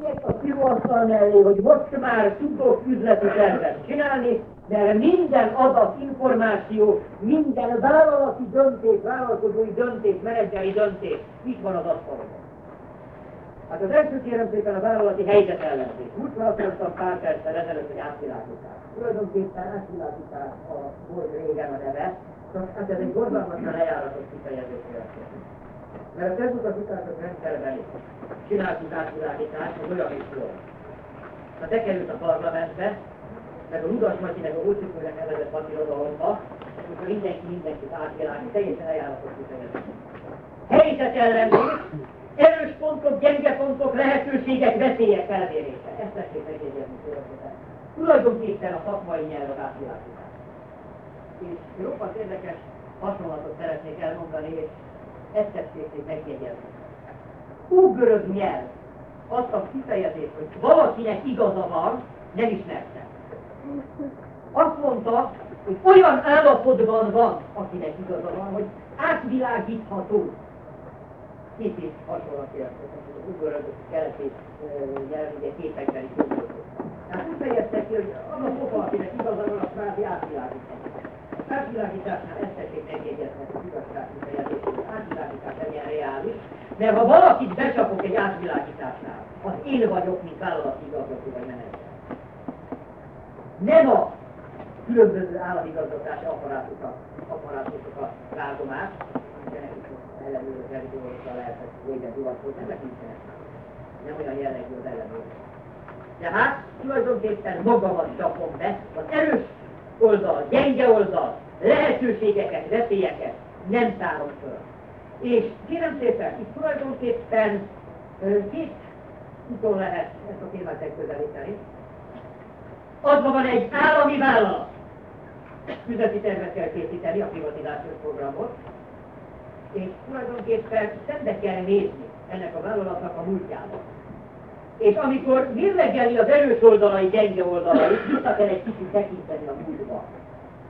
Miért a piróasztal mellé, hogy most már tudok üzleti tervet csinálni, mert minden adat, információ, minden vállalati döntés, vállalkozói döntés, menedzseri döntés itt van az asztalon. Hát az első kérem szépen a vállalati helyzet ellenzés. Úgy választottam pár perccel ezelőtt, hogy átvilágítás. Tulajdonképpen átvilágítás a volt régen a neve, csak hát ez egy borzalmasan lejáratott kifejezés Mert a tezutasítások rendszerben is csináltunk átvilágítást, hogy olyan is volt. Ha te került a parlamentbe, meg a Ludas Matyinek a Ócsikőnek nevezett patirodalomba, amikor mindenki mindenkit átvilágít, teljesen lejáratott kifejezés. Helyzet ellenzés, erős pontok, gyenge pontok, lehetőségek, veszélyek felmérése. Ezt tessék megjegyezni tulajdonképpen. Tulajdonképpen a szakmai nyelv az átvilágítás. És roppant érdekes hasonlatot szeretnék elmondani, és ezt tessék megjegyezni. Ógörög nyelv azt a kifejezést, hogy valakinek igaza van, nem ismerte. Azt mondta, hogy olyan állapotban van, akinek igaza van, hogy átvilágítható két hasonlat értettek, az ugorod keleti nyelv, ugye képekben is dolgozott. Tehát úgy fejezte ki, hogy az a foka, akinek igaza van, az kvázi átvilágítani. Átvilágításnál ezt tessék megjegyezni, hogy igazság kifejezés, hogy átvilágítás reális, mert ha valakit becsapok egy átvilágításnál, az én vagyok, mint vállalati igazgató vagy menedzser. Nem a különböző államigazgatási apparátusokat, apparátusokat rágom át, ellenőrző revidórokkal lehetett végre hivatkozni, ennek nincsenek. Nem olyan jellegű az ellenőrző. Tehát tulajdonképpen magamat csapom be, az oldal, gyenge oldal, lehetőségeket, veszélyeket nem tárom föl. És kérem szépen, itt tulajdonképpen két úton lehet ezt a témát megközelíteni. Adva van egy állami vállalat, üzleti tervet kell készíteni, a privatizációs programot, és tulajdonképpen szembe kell nézni ennek a vállalatnak a múltjába. És amikor mérlegeli az erős oldalai, gyenge oldalai, vissza kell egy kicsit tekinteni a múltba.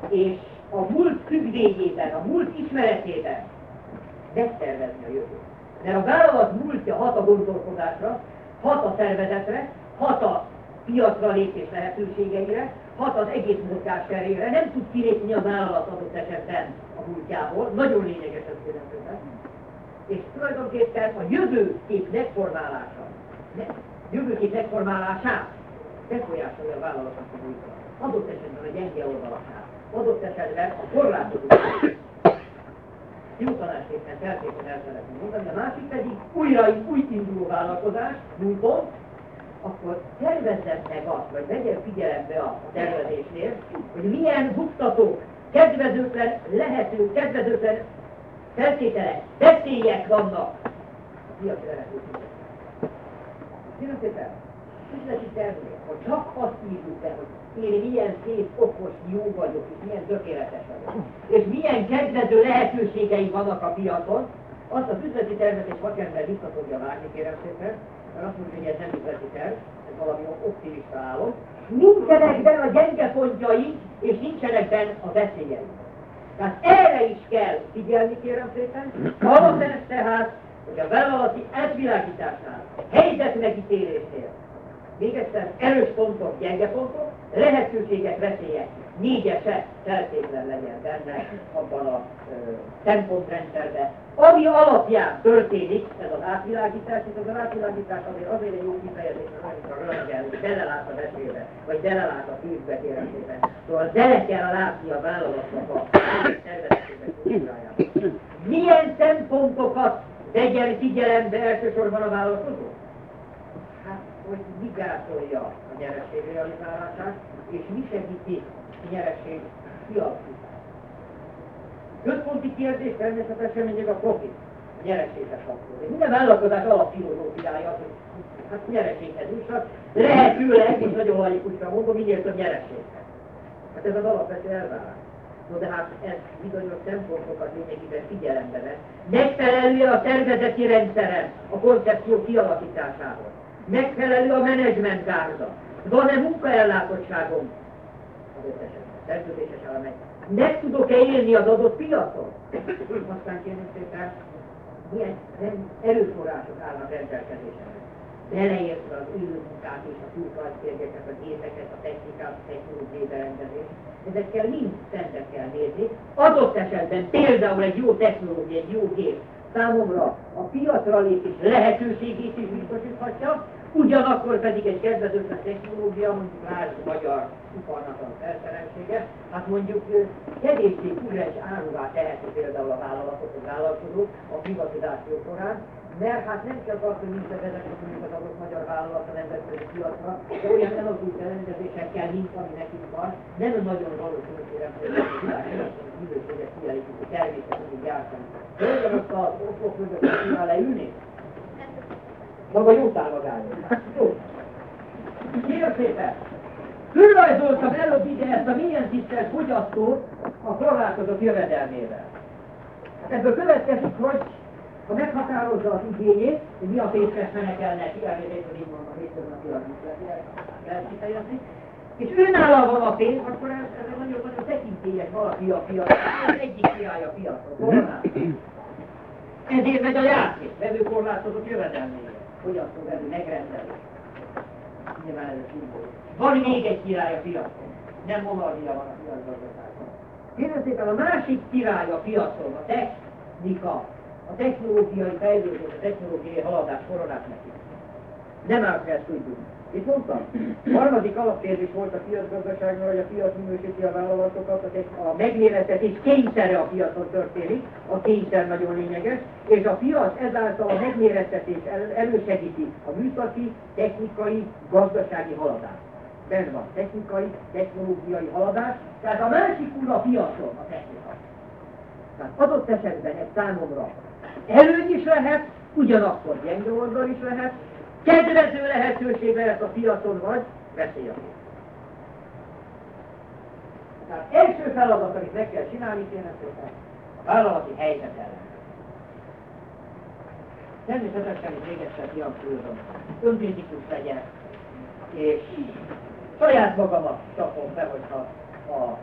És a múlt függvényében, a múlt ismeretében megtervezni a jövőt. Mert a vállalat múltja hat a gondolkodásra, hat a szervezetre, hat a piacra lépés lehetőségeire, hat az egész mozgásterére, nem tud kilépni a vállalat adott esetben a múltjából, nagyon lényeges ez kérdezőben. És tulajdonképpen a jövőkép megformálása, jövőkép megformálását befolyásolja a vállalatnak a múltra. Adott esetben a gyenge oldalakát, adott esetben a korlátozó jótanásképpen feltétlenül el szeretném mondani, a másik pedig újra új induló vállalkozás, múlton, akkor tervezzen meg azt, vagy vegyen figyelembe a tervezésnél, hogy milyen buktatók, kedvezőtlen lehető, kedvezőtlen feltételek, veszélyek vannak a piaci lehetőségek. Kérem szépen, üzleti termék, ha csak azt írjuk be, hogy én milyen szép, okos, jó vagyok, és milyen tökéletes vagyok, és milyen kedvező lehetőségei vannak a piacon, azt az üzleti tervet és vakember vissza fogja várni, kérem szépen, mert azt mondja, hogy ez nem üzleti terv, ez valami optimista álom. Nincsenek benne a gyenge pontjai, és nincsenek benne a veszélyei. Tehát erre is kell figyelni, kérem szépen. Valószínűleg tehát, hogy a vállalati átvilágításnál, helyzet megítélésnél, még egyszer erős pontok, gyenge pontok, lehetőségek, veszélyek, négyese feltétlen legyen benne abban a ö, szempontrendszerben, ami alapján történik ez az átvilágítás, és az átvilágítás azért azért egy jó kifejezés, hogy a röntgen, hogy belelát a vesélbe, vagy belelát a tűzbe kérem szépen. Szóval bele kell látni a vállalatnak a szervezetébe Milyen szempontokat vegyen figyelembe elsősorban a vállalkozó? Hát, hogy mi gátolja a nyereség realizálását, és mi segíti a nyereség kialakítását. Központi kérdés természetesen mindig a profit, a nyereséghez kapcsolódik. Minden vállalkozás alapfilozófiája, hogy hát nyereséghez jussak, lehetőleg, és nagyon laikusra mondom, minél több nyereséghez. Hát ez az alapvető elvárás. No de hát ez bizonyos szempontokat lényegében figyelembe vesz. Megfelelő a szervezeti rendszeren a koncepció kialakításához. Megfelelő a menedzsment gárda. Van-e munkaellátottságom? Az összesetben. Szerződéses elemek meg tudok-e élni az adott piacon? Aztán szépen, milyen erőforrások állnak rendelkezésemre. Beleértve az űrmunkát és a külföldtérgeket, a gépeket, a technikát, a technológiai berendezést. Ezekkel mind szembe kell nézni. Adott esetben például egy jó technológia, egy jó gép számomra a piacra lépés lehetőségét is biztosíthatja, ugyanakkor pedig egy kedvezőtlen technológia, mondjuk lásd magyar iparnak a felszereltsége, hát mondjuk kevéssé üres áruvá teheti például a vállalatot, a vállalkozót a privatizáció során, mert hát nem az, hogy nincs vezetnek mondjuk az adott magyar vállalat a nemzetközi piacra, de olyan eladult elrendezésekkel, mint ami nekünk van, nem nagyon valószínű, hogy a minőséget kielégítő természet tudjuk gyártani. Hogyan azt az oszlop mögött tudnál leülni? Maga jó támagány. Jó. Kérem szépen! Fölrajzoltam előbb ide ezt a milyen tisztelt fogyasztót a korlátozott jövedelmével. Ebből következik, hogy ha meghatározza az igényét, hogy mi a pénzes menekkel neki, elnézést, hogy így mondom, is lehet kifejezni, és őnála van a pénz, akkor ez, ez nagyon-nagyon tekintélyes valaki a piac, ez egyik király a piacon, Ezért megy a játék, vevőkorlátozott jövedelmére, fogyasztó vevő megrendelés. Nyilván ez a Van még egy király a piacon, nem monarchia van a piacgazdaságban. Kérem szépen, a másik király a piacon, a technika, a technológiai fejlődés, a technológiai haladás koronát neki. Nem áll kell tudjuk. Itt mondtam, harmadik alapkérdés volt a piacgazdaságban, hogy a piac minősíti a vállalatokat, a megmérettetés kényszere a piacon történik, a kényszer nagyon lényeges, és a piac ezáltal a megmérettetés elősegíti a műszaki, technikai, gazdasági haladást. Benne van technikai, technológiai haladás, tehát a másik úr a piacon a technika. Tehát adott esetben egy számomra előny is lehet, ugyanakkor gyenge oldal is lehet, kedvező lehetőség lehet a piacon, vagy veszély a Tehát első feladat, amit meg kell csinálni, kérem szépen, a vállalati helyzet ellen. Természetesen még egyszer kihangsúlyozom, önkritikus legyek, és saját magamat csapom be, hogyha a, a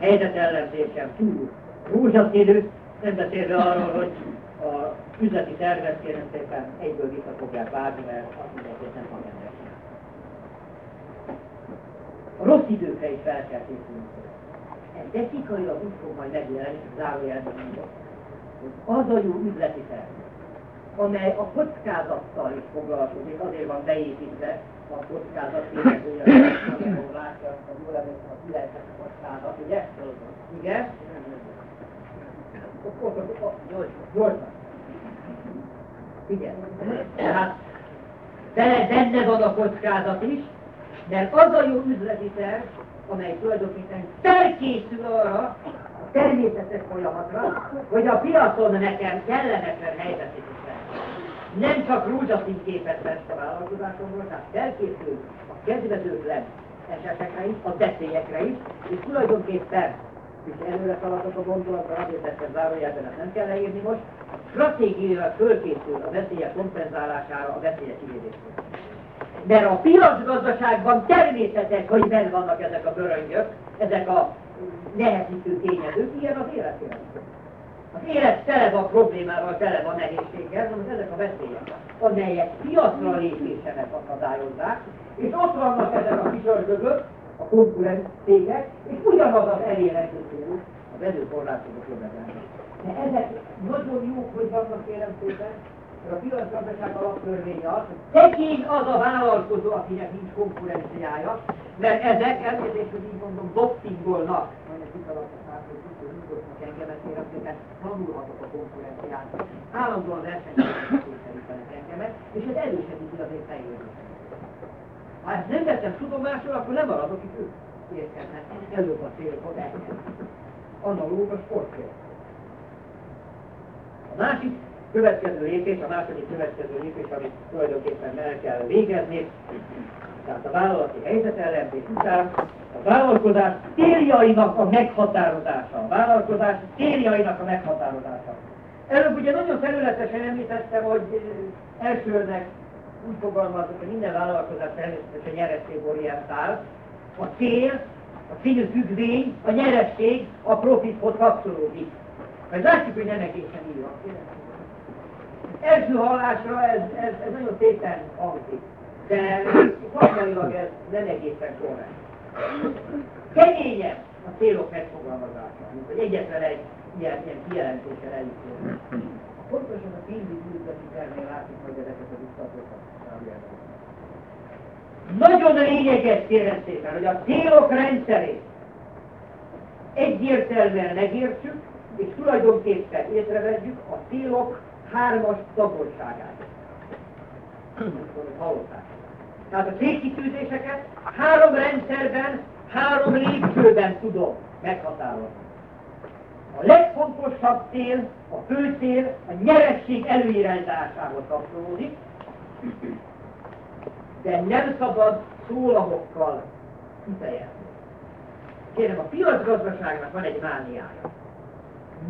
helyzet ellenzésem túl rózsaszínű, nem beszélve arról, hogy a üzleti tervet kérem szépen egyből vissza fogják várni, mert azt mondják, hogy nem fog ennek A rossz időkre is fel kell készülni. Ez technikailag úgy fog majd megjelenni, zárójelben mondok, hogy az a jó üzleti terv, amely a kockázattal is foglalkozik, azért van beépítve a kockázat tényezője, hogy látja, hogy jól emlékszem, a 9 kockázat, ugye? Igen? Gyorsan. Igen. Tehát benne van a kockázat is, mert az a jó üzleti terv, amely tulajdonképpen felkészül arra, a természetes folyamatra, hogy a piacon nekem kellemetlen helyzetet is Nem csak rózsaszín képet vesz a vállalkozásomról, tehát felkészül a kedvezőtlen esetekre is, a veszélyekre is, és tulajdonképpen és előre szaladok a gondolatban, azért tettem zárójelben, nem kell leírni most, stratégiailag fölkészül a veszélyek kompenzálására, a veszélyek kivédésére. Mert a piacgazdaságban természetes, hogy benne vannak ezek a bőröngyök, ezek a nehezítő tényezők, ilyen az élet Az élet tele van problémával, tele van nehézséggel, hanem ezek a veszélyek, amelyek piacra lépésenek akadályozzák, és ott vannak ezek a kisördögök, a konkurens és ugyanaz az elérhető célú, a vezőkorlátozók jövedelme. De ezek nagyon jók, hogy vannak kérem szépen, mert a piacgazdaság alaptörvénye az, hogy szegény az a vállalkozó, akinek nincs konkurenciája, mert ezek, elnézést, hogy így mondom, dopingolnak, majd egy vitalapos hogy nyugodnak engemet, kérem szépen, tanulhatok a konkurenciát. Állandóan versenyben engemet, és ez elősegíti az én. Ha ezt nem vettem tudomásul, akkor nem maradok itt érkeznek előbb a célhoz engem. Analóg a sportcél. A másik következő lépés, a második következő lépés, amit tulajdonképpen el kell végezni, tehát a vállalati helyzet ellenzés után a vállalkozás céljainak a meghatározása. A vállalkozás céljainak a meghatározása. Előbb ugye nagyon területesen említettem, hogy elsőnek úgy fogalmazok, hogy minden vállalkozás természetesen nyerességorientált. A cél, a cél függvény, a nyeresség a profithoz kapcsolódik. Mert látjuk, hogy nem egészen így van. első hallásra ez, ez, ez nagyon szépen hangzik, de szakmailag ez nem egészen korrekt. Keményebb a célok megfogalmazása, mint hogy egyetlen egy ilyen, ilyen kijelentéssel elítélni. Pontosan a pénzügyi üzleti tervnél látjuk majd ezeket a visszatokat. Nagyon lényeges kérem szépen, hogy a célok rendszerét egyértelműen megértsük, és tulajdonképpen észrevegyük a célok hármas tagoltságát. Hallották. Tehát a célkitűzéseket három rendszerben, három lépcsőben tudom meghatározni. A legfontosabb cél, a fő cél a nyeresség előirányzásához kapcsolódik, de nem szabad szólamokkal kifejezni. Kérem, a piacgazdaságnak van egy mániája.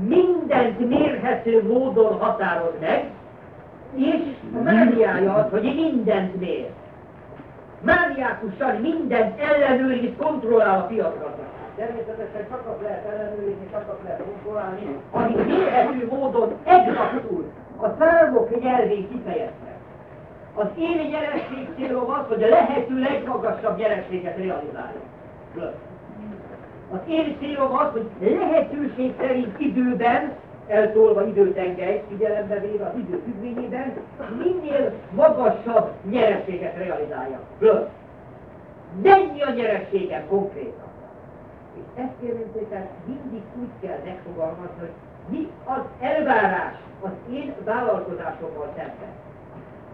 Mindent mérhető módon határoz meg, és a mániája az, hogy mindent mér. Mániákusan mindent ellenőriz, kontrollál a piacgazdaság. Természetesen csak azt lehet ellenőrizni, csak azt lehet kontrollálni, amit mérhető módon exaktul a számok nyelvén kifejezve. Az én nyereség célom az, hogy a lehető legmagasabb nyerességet realizáljuk. Az én célom az, hogy lehetőség szerint időben, eltolva időtengely, figyelembe véve az idő függvényében, minél magasabb nyerességet realizálja. Mennyi a nyerességem konkrétan? És ezt kérem szépen mindig úgy kell megfogalmazni, hogy mi az elvárás az én vállalkozásommal szemben.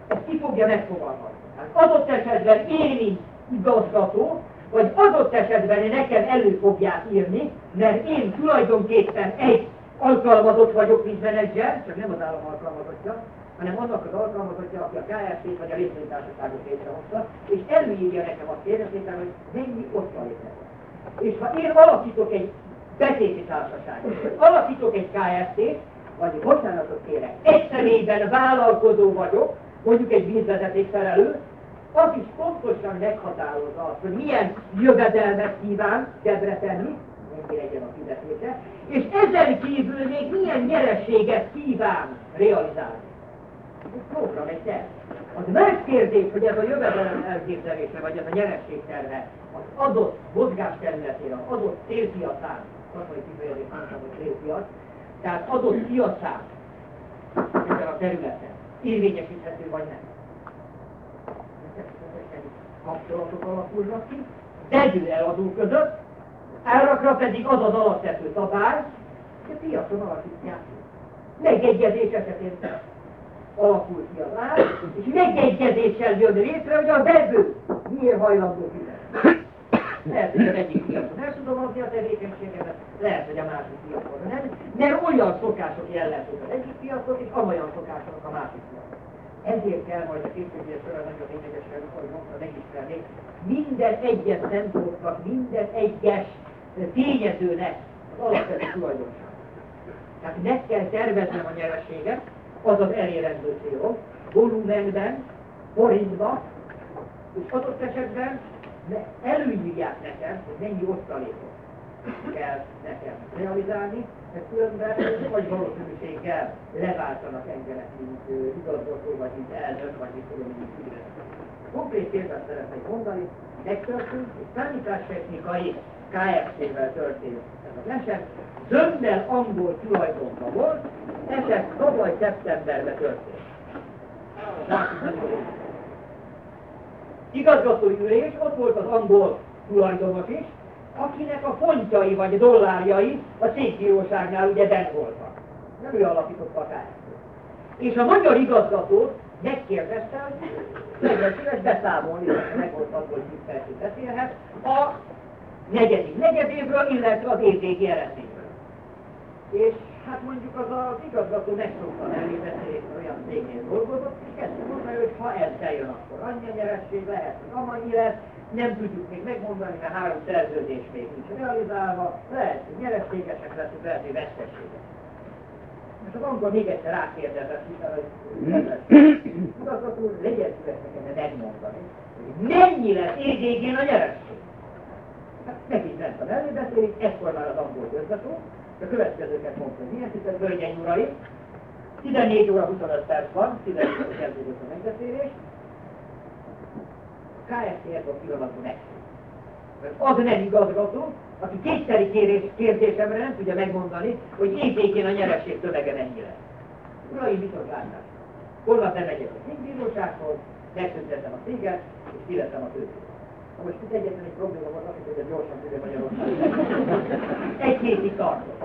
Ezt ki fogja megfogalmazni. Hát adott esetben én, mint igazgató, vagy adott esetben nekem elő fogják írni, mert én tulajdonképpen egy alkalmazott vagyok, mint menedzser, csak nem az állam alkalmazottja, hanem annak az alkalmazottja, aki a KFT-t vagy a részvénytársaságot létrehozta, és előírja nekem azt kérdezésem, hogy mennyi osztalék És ha én alakítok egy betéti társaságot, alakítok egy KFT-t, vagy bocsánatot kérek, egy személyben vállalkozó vagyok, mondjuk egy vízvezeték felelő, az is pontosan meghatározza azt, hogy milyen jövedelmet kíván kedre tenni, mennyi legyen a fizetése, és ezen kívül még milyen nyerességet kíván realizálni. Ez program, egy terv. Az más kérdés, hogy ez a jövedelem elképzelése, vagy ez a nyerességterve az adott mozgásterületére, az adott célpiacán, szakmai kifejezés hogy célpiac, tehát adott piacán ezen a területen érvényesíthető vagy nem kapcsolatok alakulnak ki, vegyő eladó között, árakra pedig az az alapvető szabály, hogy a piacon alakítják. Megegyezés esetén alakul ki az ár, és megegyezéssel jön létre, hogy a vevő miért hajlandó fizetni. Lehet, hogy az egyik piacon el tudom adni a tevékenységemet, lehet, hogy a másik piacon nem, mert olyan szokások jellemzik az egyik piacon, és amolyan szokások a másik piacon. Ezért kell majd a képződés során nagyon lényegesen, ahogy mondta, megismerni, minden egyes szempontnak, minden egyes tényezőnek az alapvető tulajdonság. Tehát meg kell terveznem a nyereséget, az az elérendő célom, volumenben, forintban, és adott esetben előírják nekem, hogy mennyi osztalékot kell nekem realizálni, mert különben vagy valószínűséggel leváltanak engemet, mint igazgató, vagy mint elnök, vagy mint tudom, mint ügyvezető. Konkrét példát szeretnék mondani, megtörtént, és számítástechnikai KFC-vel történt ez az eset. Zömmel angol tulajdonban volt, eset tavaly szeptemberben történt. Igazgatói ülés, ott volt az angol tulajdonos is, akinek a fontjai vagy dollárjai a székbíróságnál ugye ben voltak. Nem ő alapította a És a magyar igazgató megkérdezte, hogy legyen szíves beszámolni, meg volt az, hogy mit beszélhet, a negyedik negyedévről, illetve az év végi eredményről. És hát mondjuk az az igazgató megszokta elébeszélni, olyan cégnél dolgozott, és ezt bejön, akkor annyi nyeresség lehet, hogy amannyi lesz, nem tudjuk még megmondani, mert három szerződés még nincs realizálva, lehet, hogy nyereségesek leszünk, lehet, hogy veszteségesek. És az angol még egyszer rákérdezett, hogy igazgató, legyen szíves nekem megmondani, hogy mennyi lesz évvégén a nyeresség. Hát megint ment a mellébeszélés, ekkor már az angol igazgató, a következőket mondta, hogy milyen tisztelt hölgyeim urai, 14 óra 25 perc van, 14 óra kezdődött a megbeszélés. KFT ebben a pillanatban megszűnt. Az nem igazgató, aki kétszeri kérés, kérdésemre nem tudja megmondani, hogy évvégén a nyeresség tömege mennyi lesz. Uraim, viszont látás. Holnap bemegyek a színbírósághoz, megszüntetem a céget, és kiletem a tőzsdét. Na most itt egyetlen egy probléma volt, azt hogy gyorsan tudja Magyarország. Egy hétig tartott.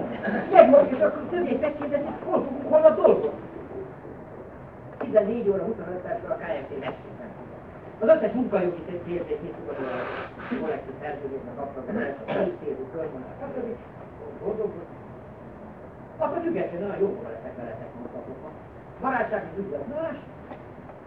Megmondjuk, akkor többé megkérdezni, hol hol a dolgok. 14 óra 25 perckor a KFT megszűnt. Az összes munkajogi kérdését tudod, a kollektív szerződésnek kapcsolatban, a felítélő, körvonal, stb. Boldogult. Akkor függetlenül nagyon jó leszek veletek munkatokon. Barátság és üzlet más,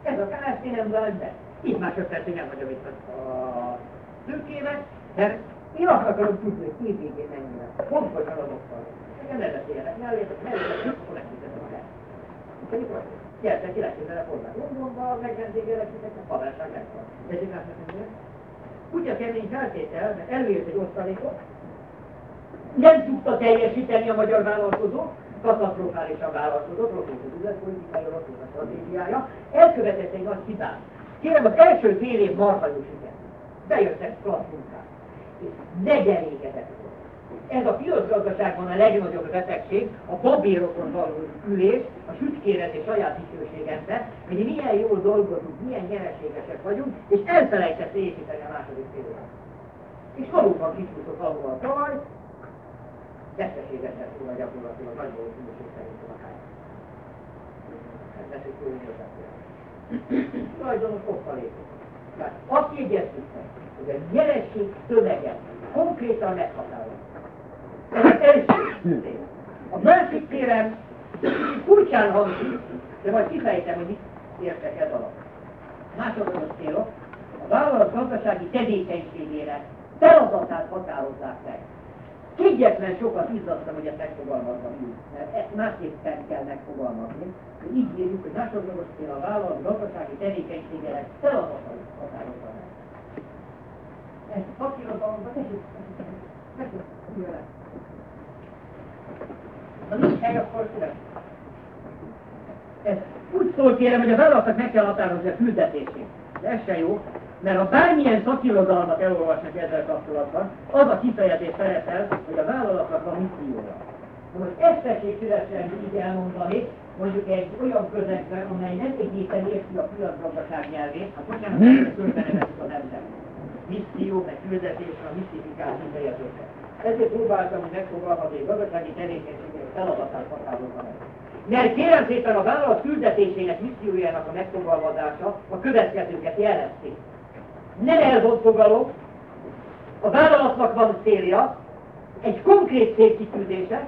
ez a KFT nem vált be. Itt másodperc, hogy nem vagyok itt a tőkébe, mert én azt akarom tudni, hogy év végén mennyi lesz. Pontosan azokkal. Nekem ne beszéljenek, ne létek, ne létek, akkor megfizetem a helyet. Gyertek ki legközelebb hozzá. Londonba megvendégelek titeket, padásság megvan. De csinálsz nekem Kutya kemény feltétel, mert előírt egy osztalékot, nem tudta teljesíteni a magyar vállalkozó, katasztrofálisan vállalkozott, rossz volt az üzletpolitikája, rossz volt a stratégiája, elkövetett egy nagy hibát. Kérem, az első fél év marha jó siker. Bejöttek klassz munkák. És negyedékezett ez a piacgazdaságban a legnagyobb betegség, a babérokon való ülés, a sütkérezés saját dicsőségembe, hogy milyen jól dolgozunk, milyen nyereségesek vagyunk, és elfelejtett építeni a második fél És valóban kisúszott valóban talaj, veszteséges lett volna gyakorlatilag nagy valószínűség szerint a hány. Ez lesz egy Tulajdonos oktalékok. Tehát azt jegyeztük meg, hogy a nyereség tömege konkrétan meghatározó. Első A másik kérem, furcsán hangzik, de majd kifejtem, hogy mit értek ez alatt. Másodlagos célok, a vállalat gazdasági tevékenységére feladatát határozzák meg. Egyetlen sokat izzadtam, hogy ezt megfogalmazom így, mert ezt másképpen kell megfogalmazni, hogy így írjuk, hogy másodlagos cél a vállalat gazdasági tevékenységére feladatát határozza meg. Ezt papírodalomban tegyük, tegyük, ha nincs hely, akkor születik. Ez úgy szól kérem, hogy a vállalatnak meg kell határozni a küldetését. De ez se jó, mert ha bármilyen szakirodalmat elolvasnak ezzel kapcsolatban, az a kifejezés szerepel, hogy a vállalatnak van missziója. Most ezt tessék szívesen így elmondani, mondjuk egy olyan közegben, amely nem egészen érti a piacgazdaság nyelvét, hát bocsánat, hogy körbenevezzük a nemzet. Misszió, meg küldetés, a misztifikált kifejezése. Ezért próbáltam, megfogalmazni, hogy gazdasági tevékenységek feladatát határozza meg. Mert kérem szépen a vállalat küldetésének, missziójának a megfogalmazása a következőket jelezti. Nem elvont fogalom, a vállalatnak van célja, egy konkrét célkitűzése,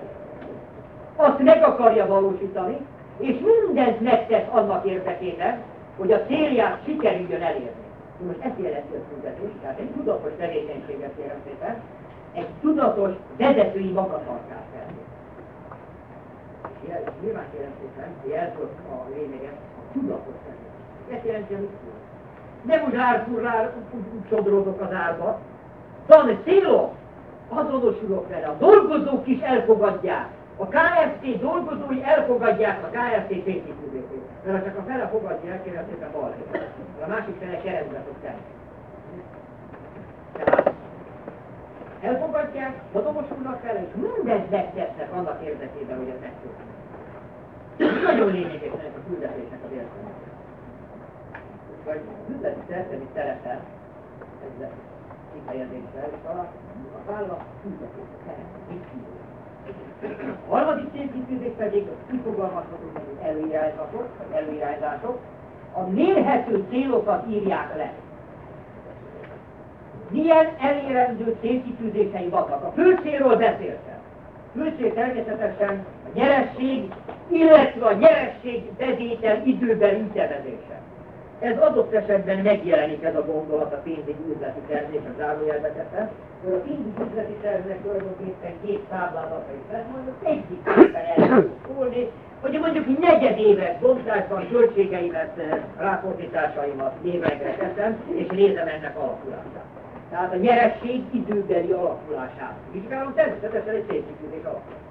azt meg akarja valósítani, és mindent megtesz annak érdekében, hogy a célját sikerüljön elérni. Most ezt jelenti a küldetés, tehát egy tudatos tevékenységet kérem szépen, egy tudatos vezetői magatartás felé. És nyilván szépen, hogy eltört a lényeget, a tudatos felé. Ezt jelenti a misszió. Nem úgy rárfurrál, úgy sodródok az árba. Van célok, azonosulok vele, a dolgozók is elfogadják. A KFT dolgozói elfogadják a KFT célkitűzését. Mert ha csak a fele fogadja kérem szépen bal A másik fele keresztbe fog tenni. Tehát elfogadják, azonosulnak vele, és mindent megtesznek annak érdekében, hogy ez megtörténik. Nagyon lényeges ennek a küldetésnek az értelme. Vagy üzleti szerzemi szerepel, ezzel kifejezéssel, és a, vállalat küldetése, mit A harmadik célkitűzés pedig kifogalmazható előirányzatok, vagy előirányzások, a mérhető célokat írják le milyen elérendő célkitűzései vannak. A fő célról beszéltem. Fő természetesen a nyeresség, illetve a nyeresség bevétel időben ütevezése. Ez adott esetben megjelenik ez a gondolat a pénzügyi üzleti tervés a zárójelbetetben, hogy a pénzügyi üzleti tervnek tulajdonképpen két táblázata is lesz, mondjuk egyikében el szólni, hogy mondjuk negyedéves bontásban költségeimet, ráfordításaimat névegre teszem, és nézem ennek alakulását. Tehát a nyeresség időbeli alakulását vizsgálom, természetesen egy szépségűzés alakulását.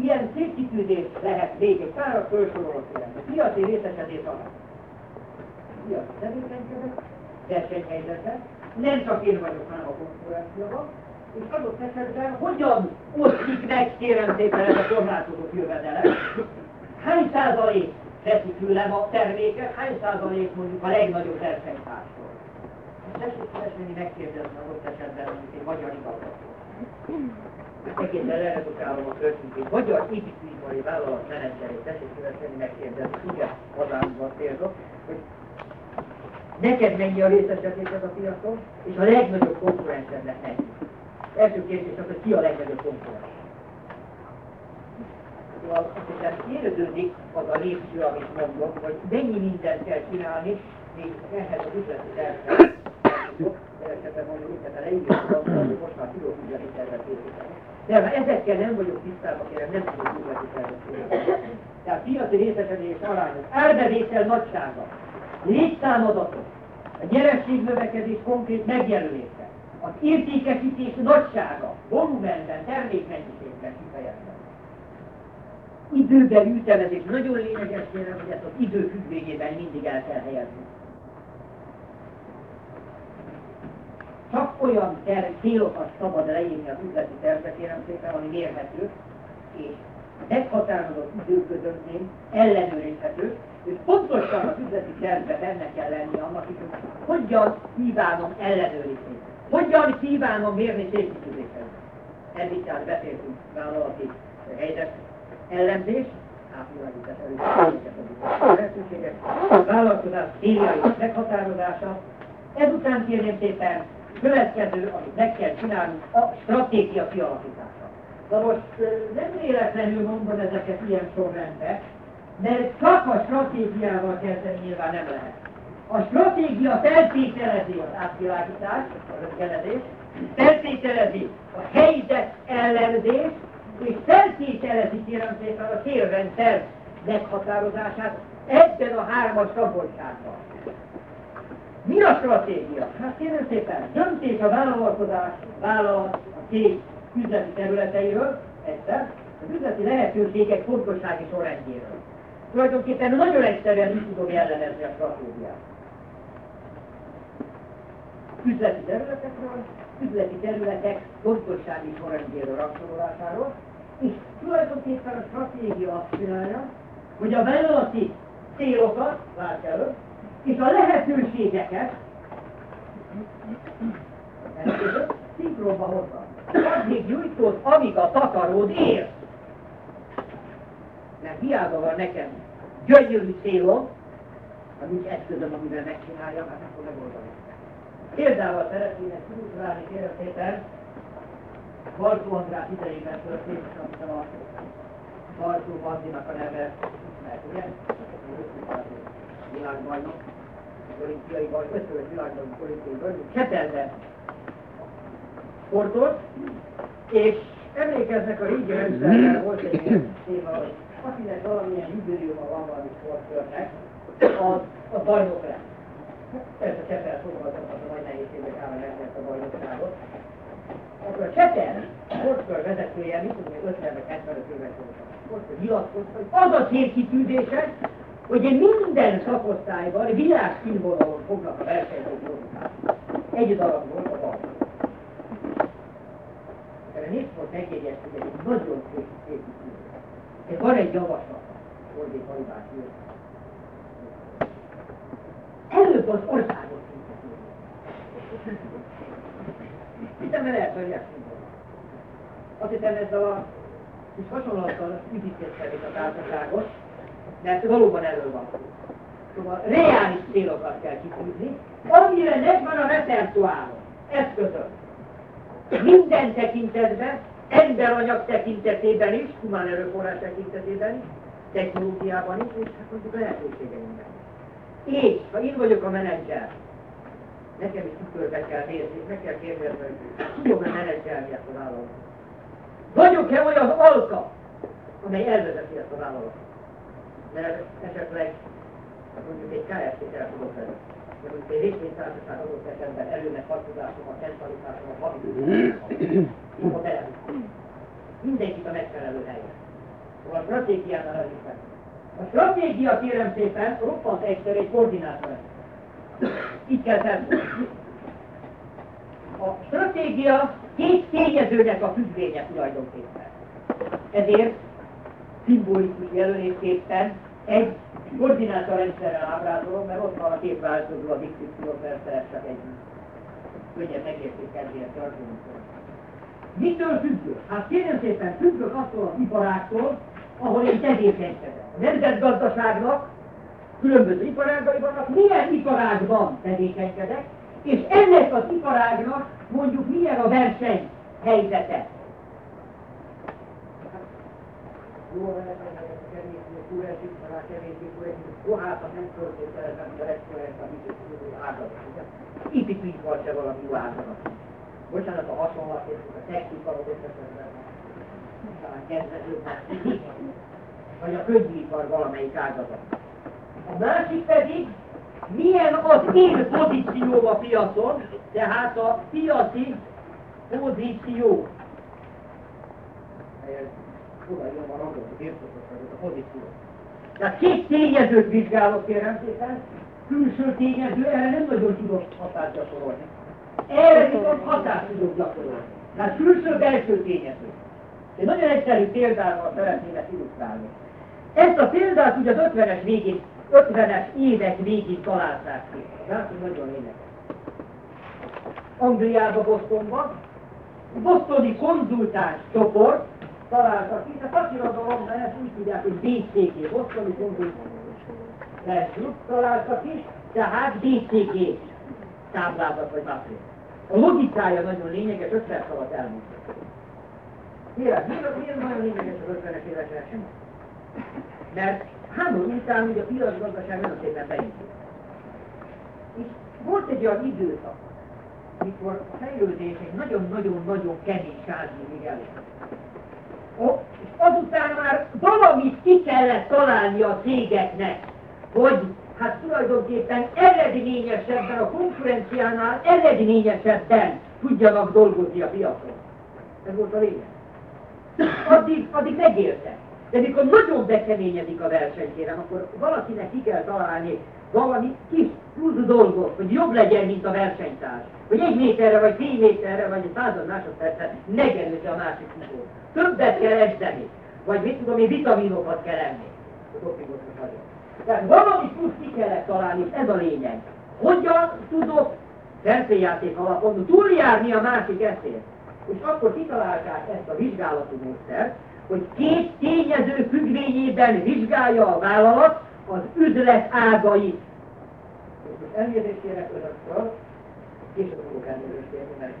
Ilyen célkitűzés lehet még egy párat felsorolok kérem. A piaci részesedés alatt. Piaci tevékenykedek, versenyhelyzetben, nem csak én vagyok, hanem a konkurenciában, és adott esetben hogyan osztik meg kérem szépen ez a korlátozott jövedelem? Hány százalék veszi tőlem a terméket, hány százalék mondjuk a legnagyobb versenytárstól? Tessék szívesen megkérdezni adott esetben egy magyar igazgató. Egészen leredukálom a történetét. Magyar építőipari vállalat menedzserét tessék szívesen megkérdezni, ugye hazánkban célzok, hogy neked mennyi a részesedésed a piacon, és a legnagyobb konkurensednek mennyi. Első kérdés az, hogy ki a legnagyobb konkurens. Szóval azt hiszem az a lépcső, amit mondok, hogy mennyi mindent kell csinálni, még ehhez az üzleti tervhez. Esetben mondjuk, hogy leírjuk, hogy most. De ha ezekkel nem vagyok tisztában, kérem, nem tudok üzleti tervet. Tehát piaci részesedés arányos, árbevétel nagysága, létszámadatok, a nyereség növekedés konkrét megjelölése, az értékesítés nagysága, volumenben, termékmennyiségben kifejezve. Időben ütemezés nagyon lényeges kérem, hogy ezt az idő függvényében mindig el kell helyezni. Csak olyan ter- célokat szabad leírni az üzleti tervbe, kérem szépen, ami mérhető, és meghatározott időközönként ellenőrizhető, és pontosan az üzleti tervbe benne kell lenni annak is, hogy hogyan kívánom ellenőrizni, hogyan kívánom mérni célkitűzésen. Eddig beszéltünk vállalati helyzet ellenzés, lehetőségek, vállalkozás céljai meghatározása. Ezután kérném szépen következő, amit meg kell csinálnunk, a stratégia kialakítása. Na most nem véletlenül mondom ezeket ilyen sorrendben, mert csak a stratégiával kezdeni nyilván nem lehet. A stratégia feltételezi az átvilágítást, az ötkeledés, feltételezi a helyzet ellenzés, és feltételezi kérem szépen a célrendszer meghatározását ebben a hármas szaboltságban. Mi a stratégia? Hát kérem szépen, döntés a vállalkozás, vállalat, a cég üzleti területeiről, egyszer, az üzleti lehetőségek fontossági sorrendjéről. Tulajdonképpen nagyon egyszerűen úgy tudom jellemezni a stratégiát. Üzleti területekről, üzleti területek fontossági sorrendjéről, rangsorolásáról, és tulajdonképpen a stratégia azt csinálja, hogy a vállalati célokat, lát előtt, és a lehetőségeket szinkronba hozza. Addig gyújtott, amíg a takaród ér. Mert hiába van nekem gyönyörű célom, ha nincs eszközöm, amivel megcsináljam, hát akkor megoldom. Példával szeretnének illusztrálni, kérem szépen, Bartó András idejében történt, amit a Bartó Bandinak a neve ismert, ugye? Világbajnok, olimpiai bajnok, ötszörös világbajnok olimpiai bajnok, Ketelben sportolt, és emlékeznek a régi rendszerben volt egy ilyen téma, hogy akinek valamilyen jubileuma van valami sportkörnek, az, az bajnok lesz. Persze Csepel fogalmazott az a nagy nehézségek áll megnyert a bajnokságot. Akkor a Csepel sportkör vezetője, mit tudom, 50 vagy 75 éves volt a sportkör, nyilatkozta, hogy az a célkitűzése, hogy minden szakosztályban világszínvonalon fognak a versenyzők Egy darab volt a bal. Erre négy volt megjegyeztük, hogy egy nagyon szép célkitűzés. Van egy javaslat, Fordék Alibás jött előbb az országot Hiszem, mert lehet, hogy ezt Azt hiszem, ez a kis hasonlattal üdítéskedik a társaságot, mert valóban erről van szó. Szóval reális célokat kell kitűzni, amire megvan a repertoáron, eszközök. Minden tekintetben, emberanyag tekintetében is, humán erőforrás tekintetében is, technológiában is, és hát mondjuk a lehetőségeinkben. És, ha én vagyok a menedzser, nekem is tükörbe kell nézni, meg kell kérdezni, hogy tudom-e menedzselni ezt a vállalatot. Vagyok-e olyan alka, amely elvezeti ezt a vállalatot? Mert esetleg mondjuk egy KFT-tel tudok venni. De mondjuk egy részvénytársaság adott esetben előnek tartozásomat, centralizásomat, havi, akkor bele. Mindenkit a megfelelő helyen. A stratégiát analizálni. A stratégia kérem szépen roppant egyszer egy koordinátor. Így kell felfogni. A stratégia két tényezőnek a függvénye tulajdonképpen. Ezért szimbolikus jelölésképpen egy koordinátorrendszerrel ábrázolom, mert ott van a két változó, a diktíció persze csak egy könnyebb megértés kedvéért tartunk. Mitől függő? Hát kérem szépen, függök attól az iparáktól, ahol én tevékenykedek. A nemzetgazdaságnak különböző iparágai vannak, milyen iparágban tevékenykedek, és ennek az iparágnak mondjuk milyen a verseny helyzete. Jó, túlesik, talán kevésbé túlesik, kohászat nem föltételezem, de legfeljebb a bizonyos ágazat. Építőipar se valami jó ágazat. Bocsánat, a hasonlat, és a textilparod összeszerzem. Talán kezdetőbb, vagy a könnyűipar valamelyik ágazat. A másik pedig, milyen az én pozíció a piacon, tehát a piaci pozíció. Jön van angol, hogy a pozíció. Tehát két tényezőt vizsgálok, kérem szépen, külső tényező, erre nem nagyon tudok hatást gyakorolni. Erre viszont hatást tudok gyakorolni. Tehát külső-belső tényező. Egy nagyon egyszerű példával szeretném ezt illusztrálni. Ezt a példát ugye az 50-es végén, 50-es évek végén találták ki. Látom, nagyon lényeges. Angliába, Bostonban, bosztoni konzultáns csoport találtak ki, a szakirodalomban ezt úgy tudják, hogy BCG, bosztoni konzultáns találtak ki, tehát BCG táblázat vagy matrix. A logikája nagyon lényeges, 5 perc alatt elmondta. Kérem, miért, miért nagyon lényeges az 50-es éves verseny? Mert háború után ugye a piacgazdaság nagyon szépen beindult. És volt egy olyan időszak, mikor a fejlődés egy nagyon-nagyon-nagyon kemény még elért. És azután már valamit ki kellett találni a cégeknek, hogy hát tulajdonképpen eredményesebben, a konkurenciánál eredményesebben tudjanak dolgozni a piacon. Ez volt a lényeg. Addig, addig megéltek. De mikor nagyon bekeményedik a versenykérem, akkor valakinek ki kell találni valami kis plusz dolgot, hogy jobb legyen, mint a versenytárs. Hogy egy méterre, vagy fél méterre, vagy egy század másodpercre megelőzze a másik futó. Többet kell edzeni. Vagy mit tudom én, vitaminokat kell enni. Tehát valami plusz ki kellett találni, és ez a lényeg. Hogyan tudok szerszélyjáték alapon túljárni a másik eszét? És akkor kitalálták ezt a vizsgálati módszert, hogy két tényező függvényében vizsgálja a vállalat az üzlet ágait. Most elnézést kérek önöktől, később fogok kérni, mert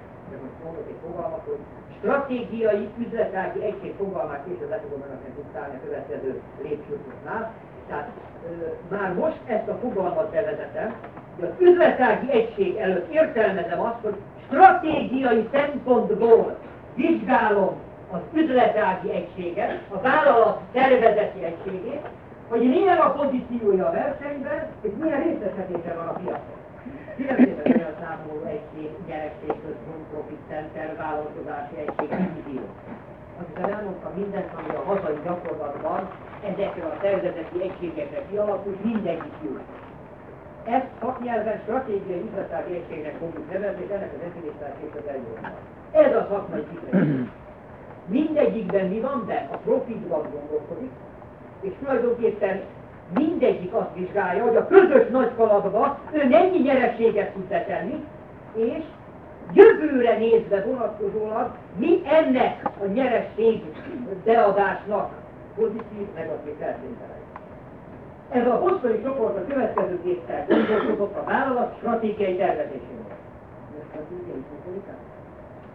most mondok egy fogalmat, hogy stratégiai üzletági egység fogalmát később le fogom önöknek diktálni a következő lépcsőknál. Tehát ö, már most ezt a fogalmat bevezetem, hogy az üzletági egység előtt értelmezem azt, hogy stratégiai szempontból vizsgálom az üzletági egységet, a vállalat szervezeti egységét, hogy milyen a pozíciója a versenyben, és milyen részesedése van a piacon. Mindenféle olyan számoló egység, gyerekség, non-profit center, vállalkozási egység. Azt hiszem elmondtam mindent, ami a hazai gyakorlatban ezekre a szervezeti egységekre kialakult, mindegyik jó. Ezt szaknyelven stratégiai üzletági egységnek fogjuk nevezni, és ennek a definíciót később eljönnek. Ez a szakmai kifejezés. Mindegyikben mi van, de a profitban gondolkodik, és tulajdonképpen mindegyik azt vizsgálja, hogy a közös nagy kalatba ő mennyi nyereséget tud betenni, és jövőre nézve vonatkozólag mi ennek a nyeresség beadásnak pozitív, negatív feltételei. Ez a bosztori csoport a következőképpen gondolkodott a vállalat stratégiai tervezéséről.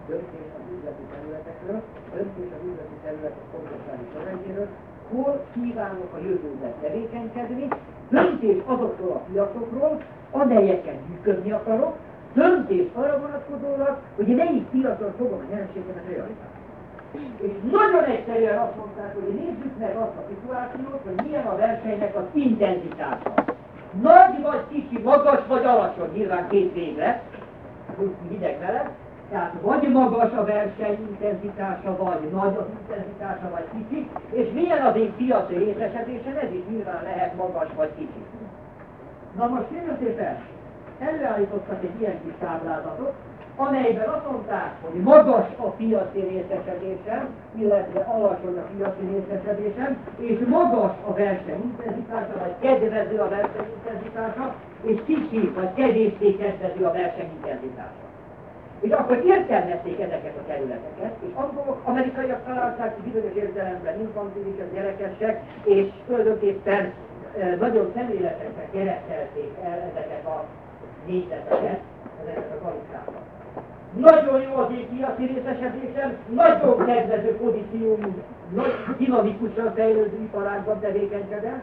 Döntés az üzleti területekről, döntés az üzleti területek fontossági sorrendjéről, hol kívánok a jövőben tevékenykedni, döntés azokról a piacokról, amelyeken működni akarok, döntés arra vonatkozólag, hogy melyik piacon fogom a nyereségemet realizálni. És nagyon egyszerűen azt mondták, hogy nézzük meg azt a szituációt, hogy milyen a versenynek az intenzitása. Nagy vagy kicsi, magas vagy alacsony, nyilván két végre, úgy hideg vele, Tehát vagy magas a verseny intenzitása, vagy nagy az intenzitása, vagy kicsi, és milyen az én piaci részesedésen, ez is nyilván lehet magas vagy kicsi. Na most kérem szépen, előállítottak egy ilyen kis táblázatot, amelyben azt mondták, hogy magas a piaci részesedésem, illetve alacsony a piaci részesedésem, és magas a verseny intenzitása, vagy kedvező a verseny intenzitása, és kicsi, vagy kevéssé kedvező a verseny intenzitása. És akkor értelmezték ezeket a területeket, és angolok, amerikaiak találták ki bizonyos értelemben infantilis, gyerekesek, és tulajdonképpen e, nagyon szemléletesen keresztelték el ezeket a négyzeteket, ezeket a galusákat. Nagyon jó az én piaci részesedésem, nagyon kedvező pozíciómú, nagy dinamikusan fejlődő iparágban tevékenykedem.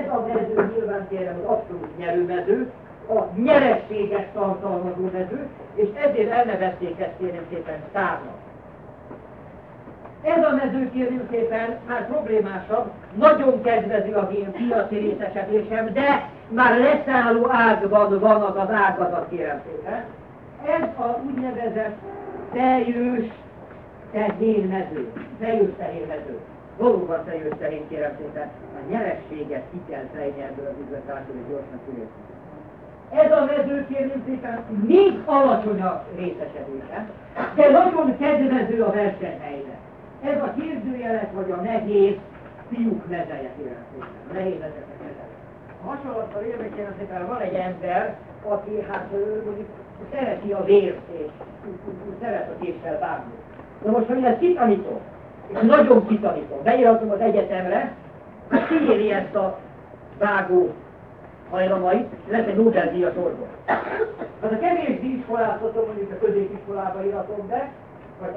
Ez a mező nyilván kérem az abszolút nyerőmező, a nyerességet tartalmazó mező, és ezért elnevezték ezt kérem szépen szárnak. Ez a mező kérem szépen már problémásabb, nagyon kedvező az én piaci részesedésem, de már leszálló ágban van az az ágazat kérem szépen. Ez a úgynevezett teljős tehérmező, teljős tehérmező. Valóban teljős tehén kérem szépen, a nyerességet ki kell fejni ebből az üzletától, hogy gyorsan kirészünk. Ez a mező kérjük szépen még alacsonyabb részesedése, de nagyon kedvező a versenyhelyzet. Ez a kérdőjelet vagy a nehéz fiúk mezeje szépen, a nehéz esetek mezeje. Hasonlatban érdekel szépen van egy ember, aki hát mondjuk szereti a vért, és szeret a késsel vágni. Na most, hogy ezt kitanítom, és nagyon kitanítom, beíratom az egyetemre, hát kiéri ezt a vágó hajlamait, lesz egy Nobel-díjas orvos. Hát a kevésbé iskolázatom, mondjuk a középiskolába iratom be, vagy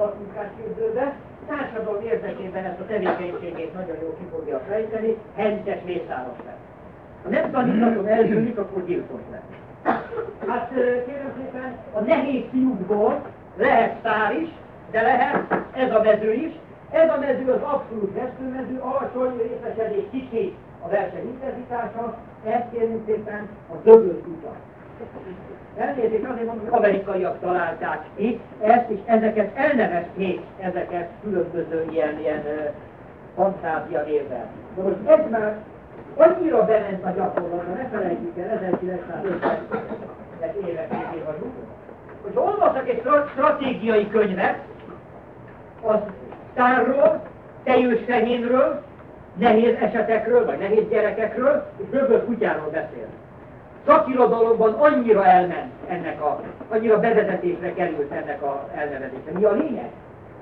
képzőbe, társadalom érdekében ezt a tevékenységét nagyon jól ki fogja fejteni, hentes mészáros lesz. Ha nem tanítatom eltűnik, akkor gyilkos lesz. Hát kérem szépen, a nehéz fiúkból lehet szár is, de lehet ez a mező is. Ez a mező az abszolút veszőmező, alacsony részesedés, kicsi a verseny intenzitása, ezt kérünk szépen a dögölt utat. Elnézést azért mondom, hogy amerikaiak találták ki ezt, és ezeket elnevezték, ezeket különböző ilyen, ilyen fantázia névvel. De most ez már annyira bement a gyakorlatban, ne felejtjük el, 1950-es évek végén vagyunk, hogy olvasok egy stratégiai könyvet, az szárról, tejős fehénről, nehéz esetekről, vagy nehéz gyerekekről, és bőböl kutyáról beszél. Szakirodalomban annyira elment ennek a, annyira bevezetésre került ennek a elnevezése. Mi a lényeg?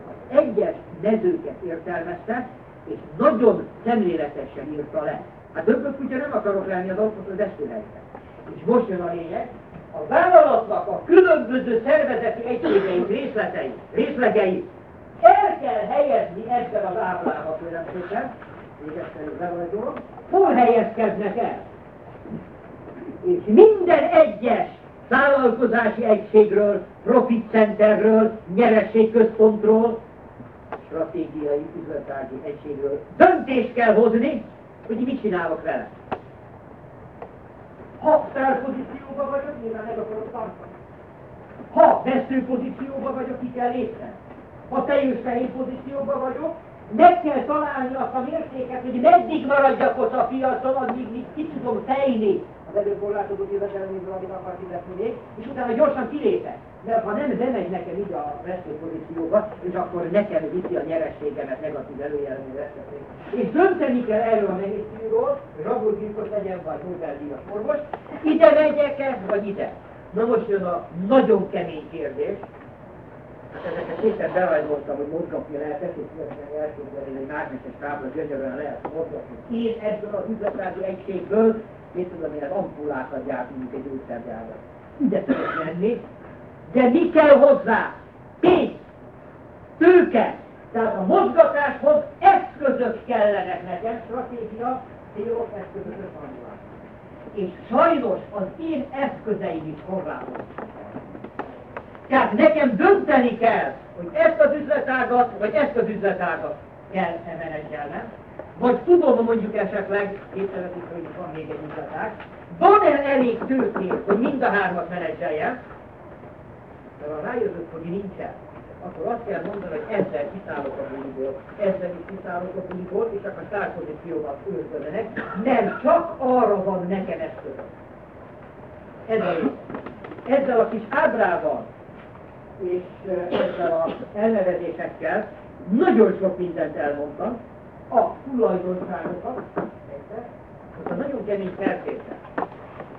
Az egyes mezőket értelmezte, és nagyon szemléletesen írta le. Hát bőböl kutya nem akarok lenni az alkotó desztőhelyben. És most jön a lényeg, a vállalatnak a különböző szervezeti egységeit, részletei, részlegeit el kell helyezni ebben az áblába, kérem szépen, hol helyezkednek el? És minden egyes vállalkozási egységről, profit centerről, nyerességközpontról, stratégiai üzletági egységről döntést kell hozni, hogy mit csinálok vele. Ha pozícióban vagyok, nyilván meg akarok tartani. Ha vesző pozícióban vagyok, ki kell lépni. Ha teljes fehér pozícióban vagyok, meg kell találni azt a mértéket, hogy meddig maradjak ott a piacon, addig még ki tudom fejni az előbb korlátozó jövedelméből, amit akar fizetni még, és utána gyorsan kilépek. Mert ha nem bemegy nekem így a vesző pozícióba, és akkor nekem viszi a nyerességemet negatív előjelmű veszteség. És dönteni kell erről a nehézségről, zsabulgyilkos legyen, vagy Nobel-díjas orvos, ide megyek-e, vagy ide. Na most jön a nagyon kemény kérdés, Hát ezeket szépen berajzoltam, hogy mozgatni lehet, ezt is elképzelni, hogy mágneses tábla gyönyörűen lehet mozgatni. Én ebből az üzletági egységből, mit tudom én, az ampullákat gyártunk, egy gyógyszergyárban. Ide tudok menni, de mi kell hozzá? Pénz, tőke, tehát a mozgatáshoz eszközök kellenek nekem, stratégia, célok, eszközök. És sajnos az én eszközeim is korlátozottak. Tehát nekem dönteni kell, hogy ezt az üzletágat, vagy ezt az üzletágat kell emelegyelnem, vagy tudom mondjuk esetleg, képzeletik, hogy van még egy üzletág, van-e elég tőkén, hogy mind a hármat menedzseljen, de ha rájövök, hogy nincsen, akkor azt kell mondani, hogy ezzel kiszállok a buliból, ezzel is kiszállok a buliból, és akkor szárpozícióban őrzödenek. Nem, csak arra van nekem eszközöm. Ez a Ezzel a kis ábrával és ezzel az elnevezésekkel nagyon sok mindent elmondtam, a tulajdonságokat, a nagyon kemény feltétel,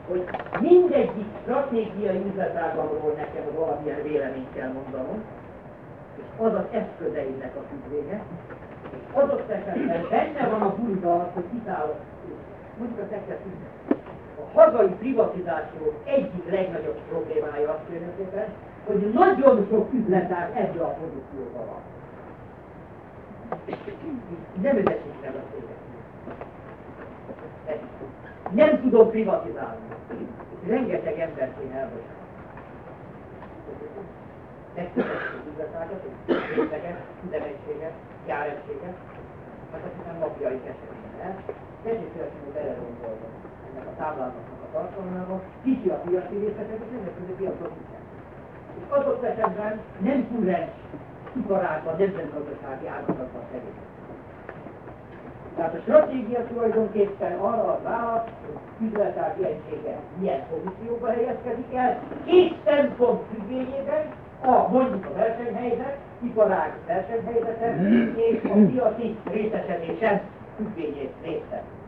hogy mindegyik stratégiai üzletágamról nekem valamilyen véleményt kell mondanom, és az az eszközeimnek a függvénye, és adott esetben benne van a bulda, hogy kiszállok, mondjuk a tekket a hazai privatizáció egyik legnagyobb problémája azt szépen, hogy nagyon sok üzletág ebbe a pozícióba van. Nem a céget. Nem tudom privatizálni. Rengeteg embert én elbocsánok. Megszületett üzletágat, részleget, üdemegységet, járegységet, hát azt hiszem napjai eseménye. Tessék szívesen belerombolni ennek a táblázatnak a tartalmába, kicsi a piaci részletek, és nemzetközi piacot nincsen. Adott esetben nem kurrens iparágban, nemzetgazdasági ágazatban tevékenység. Tehát a stratégia tulajdonképpen arra a válasz, hogy üzletági egysége milyen pozícióba helyezkedik el, két szempont függvényében, a mondjuk a versenyhelyzet, iparág versenyhelyzete és a piaci részesedésen függvényét részt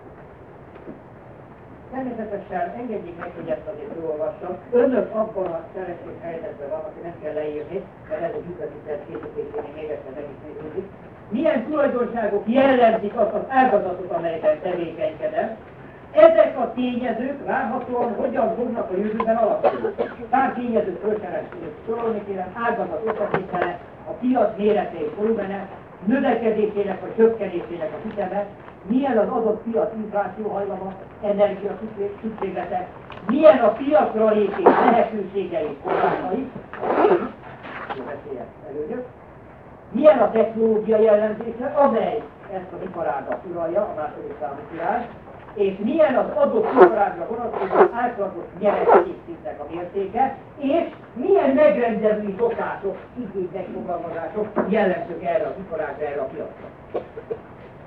Természetesen engedjék meg, hogy ezt azért olvassam. Önök abban a szerencsés helyzetben van, aki nem kell leírni, mert ez a üzleti terv készítésén még egyszer meg is nézzük. Milyen tulajdonságok jellemzik azt az ágazatot, amelyben tevékenykedem, ezek a tényezők várhatóan hogyan fognak a jövőben alakulni. Pár tényezőt sorolni kérem, ágazat összetétele, a piac mérete és volumene, növekedésének vagy csökkenésének a hitele, milyen az adott piac infláció hajlama, energia szükséglete, milyen a piacra lépés lehetőségei, korlátai, milyen a technológia jellemzése, amely ezt az iparágat uralja, a második számú király, és milyen az adott iparágra vonatkozó általagos nyereségszintnek a mértéke, és milyen megrendezői szokások, igények, fogalmazások jellemzők erre az iparágra, erre a piacra.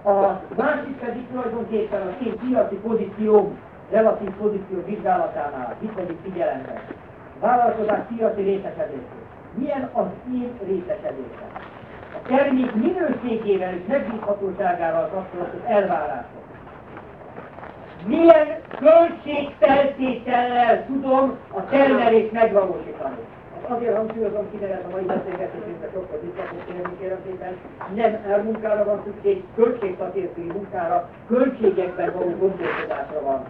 A másik pedig tulajdonképpen az én piaci pozíció, relatív pozíció vizsgálatánál, mit pedig figyelembe. Vállalkozás piaci részesedését. Milyen az én részesedésem? A termék minőségével és megbízhatóságával kapcsolatos elvárások. Milyen költségfeltétellel tudom a termelést megvalósítani? Azért hangsúlyozom ki, mert a mai beszélgetésünkben sokkal visszatott kérni kérem szépen, nem elmunkára van szükség, költségszakértői munkára, költségekben való gondolkodásra van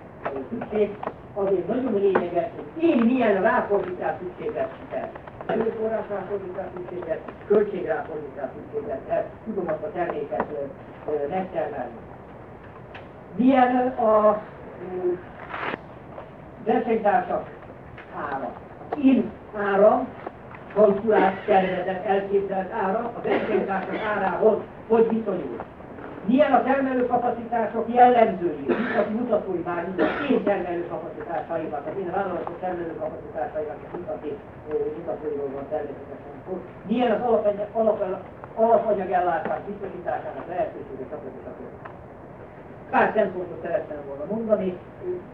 szükség. Azért nagyon lényeges, hogy én milyen ráfordítás szükséget fel. Előforrás ráfordítás szükséget, költségráfordítás szükséget, tudom azt a terméket megtermelni. Milyen a versenytársak ára. Én áram, kalkulált, tervezett, elképzelt áram a versenytársak árához hogy viszonyul. Milyen a termelőkapacitások jellemzői, a mutatói már, mint az én termelőkapacitásaimat, az én vállalatok termelőkapacitásaimat, és mutati, mutatóiról van természetesen szó. Milyen az alapanyag, alapanyag, alapanyagellátás biztosításának lehetősége, stb. stb. Pár szempontot szerettem volna mondani,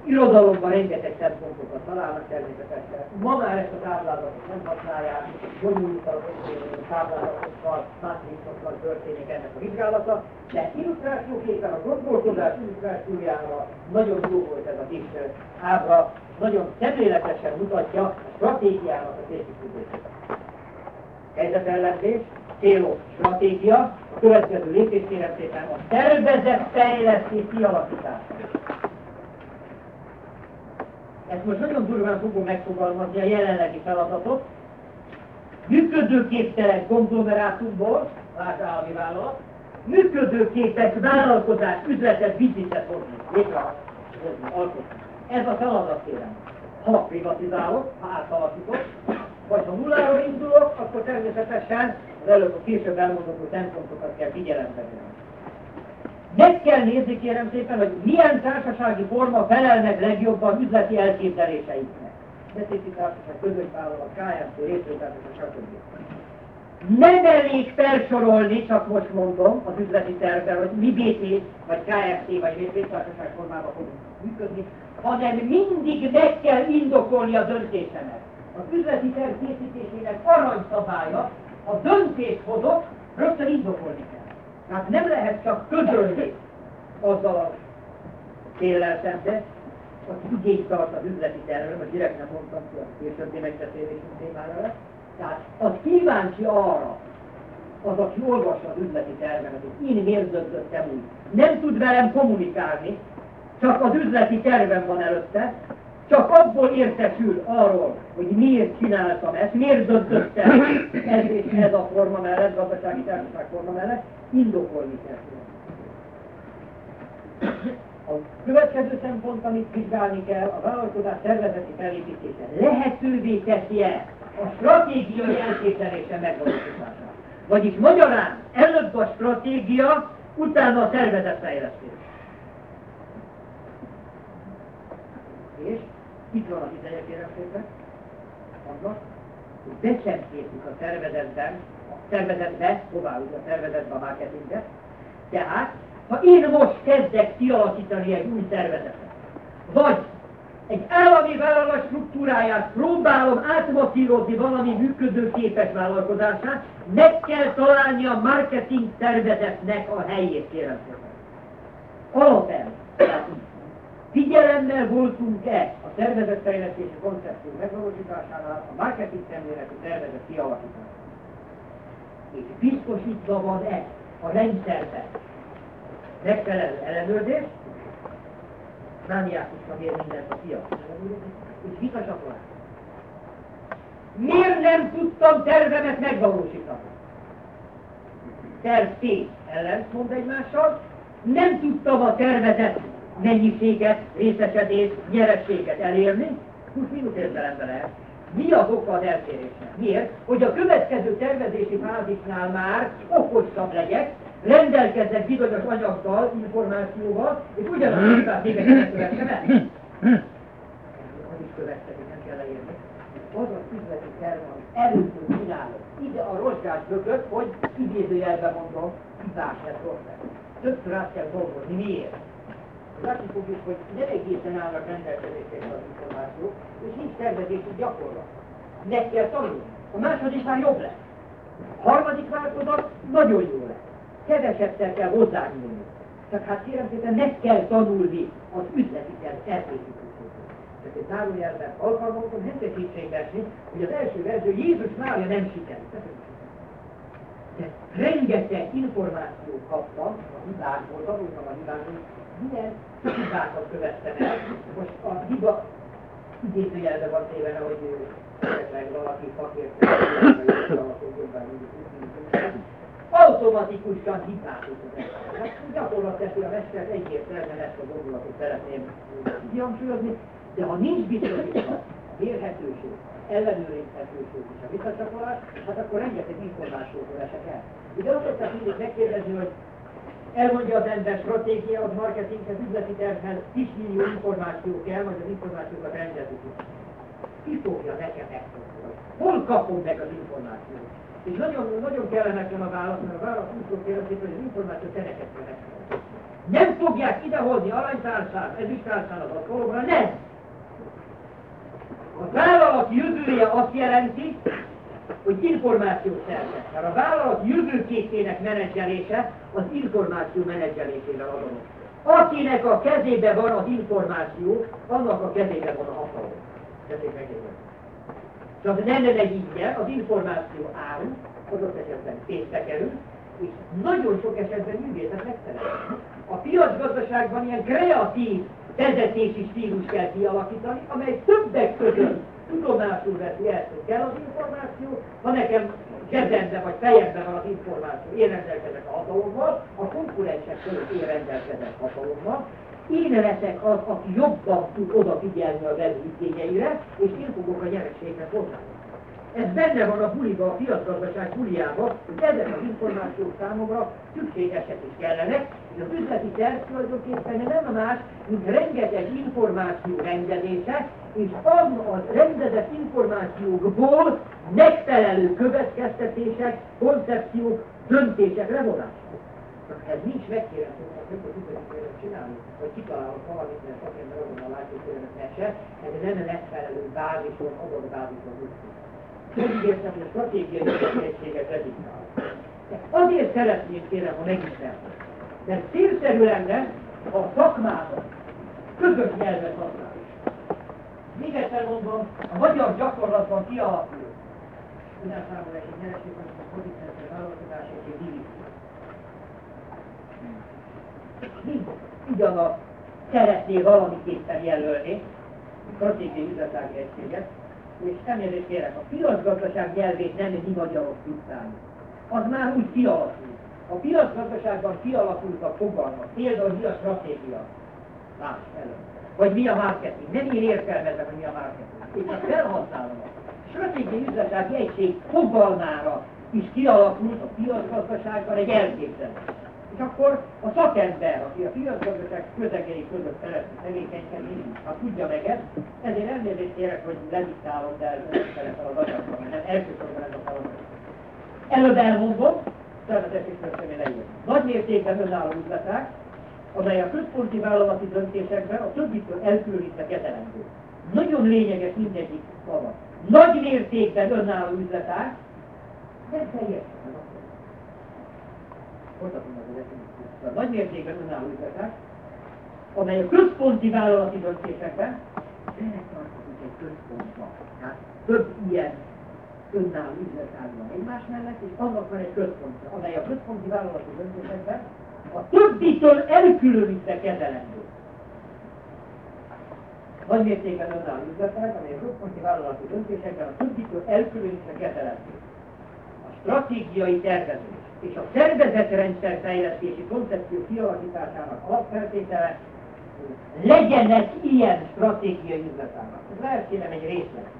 irodalomban rengeteg szempontokat találnak természetesen. Ma már ezt a táblázatot nem használják, bonyolultabb táblázatokkal, mátrixokkal történik ennek a vizsgálata, de illusztrációképpen a gondolkodás illusztrációjára nagyon jó volt ez a kis ábra, nagyon szemléletesen mutatja a stratégiának a térkiküldését. Helyzetellenzés, célok, stratégia, a következő lépés kérem szépen a tervezett fejlesztés kialakítása. Ezt most nagyon durván fogom megfogalmazni a jelenlegi feladatot. Működőképtelen konglomerátumból, lásd állami vállalat, működőképes vállalkozás, üzletet, bizniszet hozni, létrehozni, Ez a feladat kérem. Ha privatizálok, ha átalakítok, vagy ha nulláról indulok, akkor természetesen az előbb a később elmondható szempontokat kell figyelembe venni. Meg kell nézni kérem szépen, hogy milyen társasági forma felel meg legjobban üzleti elképzeléseinknek. betéti társaság, közös vállalat, KFT, részvénytársaság, stb. Nem elég felsorolni, csak most mondom, az üzleti tervben, hogy mi BT, vagy KFT, vagy részvénytársaság formában fogunk működni, hanem mindig meg kell indokolni a döntésemet. Az üzleti terv készítésének aranyszabálya, a döntést hozok, rögtön indokolni kell. Tehát nem lehet csak közölni azzal a kéllel szembe, aki igényt tart az üzleti tervről, mert direkt nem mondtam ki a későbbi megbeszélésünk témára lesz. Tehát az kíváncsi arra, az, aki olvassa az üzleti tervemet, hogy én miért úgy. Nem tud velem kommunikálni, csak az üzleti tervem van előtte, csak abból értesül arról, hogy miért csináltam ezt, miért döntöttem ez és ez a forma mellett, gazdasági társaság forma mellett, indokolni kell. A következő szempont, amit vizsgálni kell, a vállalkozás szervezeti felépítése lehetővé teszi-e a stratégiai elképzelése megvalósítását. Vagyis magyarán előbb a stratégia, utána a szervezetfejlesztés. És itt van az ideje, kérem szépen, annak, hogy becsempészik a szervezetben, a szervezetbe, hová a szervezetbe a marketinget, tehát ha én most kezdek kialakítani egy új szervezetet, vagy egy állami vállalat struktúráját próbálom átmasszírozni valami működőképes vállalkozását, meg kell találni a marketing szervezetnek a helyét, kérem szépen. Alapelv. Figyelemmel voltunk-e a szervezetfejlesztési koncepció megvalósításánál a marketing szemléletű szervezet kialakításánál? És biztosítva van-e a rendszerben megfelelő ellenőrzés, mániákusan ér mindent a piac, és vitacsakolás. Miért nem tudtam tervemet megvalósítani? Terv T ellentmond egymással, nem tudtam a tervezet mennyiséget, részesedést, nyerességet elérni, plusz mínusz értelemben lehet. Mi az oka az eltérésnek? Miért? Hogy a következő tervezési fázisnál már okosabb legyek, rendelkeznek bizonyos anyaggal, információval, és ugyanazt a hibát még egyszer követtem el. Az is követtek, hogy nem kell leírni. Az az üzleti terv, amit először csinálok, ide a rozsgás mögött, hogy idézőjelben mondom, hibás lesz rossz Többször át kell dolgozni. Miért? Látni fogjuk, hogy nem egészen állnak rendelkezésre az információk, és nincs tervezési gyakorlat. Meg kell tanulni. A második már jobb lesz. A harmadik változat nagyon jó lesz kevesebbszer kell hozzányúlni. Csak hát kérem szépen meg kell tanulni az üzleti elkészítését. Tehát egy zárójelben alkalmazom helyettesítségbe esni, hogy az első verzió Jézus mája nem sikerült. De rengeteg információt kaptam a hibákból, tanultam a hibákból, milyen hibákat követtem el. Most a hiba idézőjelbe van téve, hogy esetleg valaki mindig automatikusan hibázott hát Gyakorlatilag a mester egyértelműen ezt a gondolatot szeretném kihangsúlyozni, de ha nincs bizonyítva mérhetőség, ellenőrizhetőség és a visszacsapolás, hát akkor rengeteg információtól esek el. Ugye azt szokták mindig megkérdezni, hogy elmondja az ember stratégia, az marketinghez, üzleti tervhez, 10 millió információ kell, majd az információkat rendezik. Ki fogja nekem megtudni? Hol kapom meg az információt? És nagyon, nagyon kellemetlen a válasz, mert a válasz úgy fog kérdezni, hogy az információ te neked kell Nem fogják idehozni aranytárcát, ezüsttárcán az alkalomra, nem! A vállalat jövője azt jelenti, hogy információt szerzett. Mert a vállalat jövőképének menedzselése az információ menedzselésével azonos. Akinek a kezébe van az információ, annak a kezébe van a hatalom. Kezébe megérdezik. Csak megy ingyen, az információ áll, adott esetben pénzbe kerül, és nagyon sok esetben művészet megszerez. A piacgazdaságban ilyen kreatív vezetési stílus kell kialakítani, amely többek között tudomásul veszi ezt, hogy kell az információ, ha nekem zsebemben vagy fejemben van az információ, én rendelkezek a hatalommal, a konkurensek között én rendelkezek hatalommal, én leszek az, aki jobban tud odafigyelni a vevő igényeire, és én fogok a nyereséghez hozzájárulni. Ez benne van a buliba, a piacgazdaság buliába, hogy ezek az információk számomra szükségesek is kellenek, az üzleti terv tulajdonképpen nem más, mint rengeteg információ rendezése, és az az rendezett információkból megfelelő következtetések, koncepciók, döntések levonása. Ez nincs megkérem, hogy nem tudjuk csinálni, hogy kitalálok valamit, mert szakember azonnal látja, hogy ez ez nem megfelelő bázison, adott bázison úgy értem, hogy a stratégiai tevékenységet lediktál. Azért szeretném kérem, ha megismertem, mert célszerű lenne a szakmában közös nyelvet használni. Még egyszer mondom, a magyar gyakorlatban kialakul. Tudnál számolni egy nyereség, hogy a pozíciószer vállalkozás egy divízió. Ugyanaz szeretné valamiképpen jelölni, stratégiai üzletági egységet, és elnézést kérek, a piacgazdaság nyelvét nem mi magyarok tudtálni. Az már úgy kialakult. A piacgazdaságban kialakult a fogalmak, például mi a stratégia. Láss előtt. Vagy mi a marketing. Nem én értelmezem, hogy mi a marketing. Én csak felhasználom. A stratégiai üzletági egység fogalmára is kialakult a piacgazdaságban egy elképzelés. És akkor a szakember, aki a piacgazdaság közegei között szeretne tevékenykedni, ha tudja meg ezt, ezért elnézést kérek, hogy lediktálom, de ez fel az agyamban, mert nem elsősorban ez a feladat. Előbb elmondom, szervezet és leír. Nagy mértékben önálló üzletek, amely a központi vállalati döntésekben a többitől elkülönítve kezelendő. Nagyon lényeges mindegyik szava. Nagy mértékben önálló üzletek, nem teljesen folytatom az definíciót. Nagy mértékben önálló üzletek, amely a központi vállalati döntésekben beletartozik egy központba. Tehát több ilyen önálló üzletág van egymás mellett, és annak van egy központja, amely a központi vállalati döntésekben a többitől elkülönítve kezelendő. Nagy mértékben önálló üzletág, amely a központi vállalati döntésekben a többitől elkülönítve kezelendő. A stratégiai tervezés és a szervezetrendszer fejlesztési koncepció kialakításának alapfeltétele, legyenek ilyen stratégiai üzletának. Ez lehet kérem egy részlet,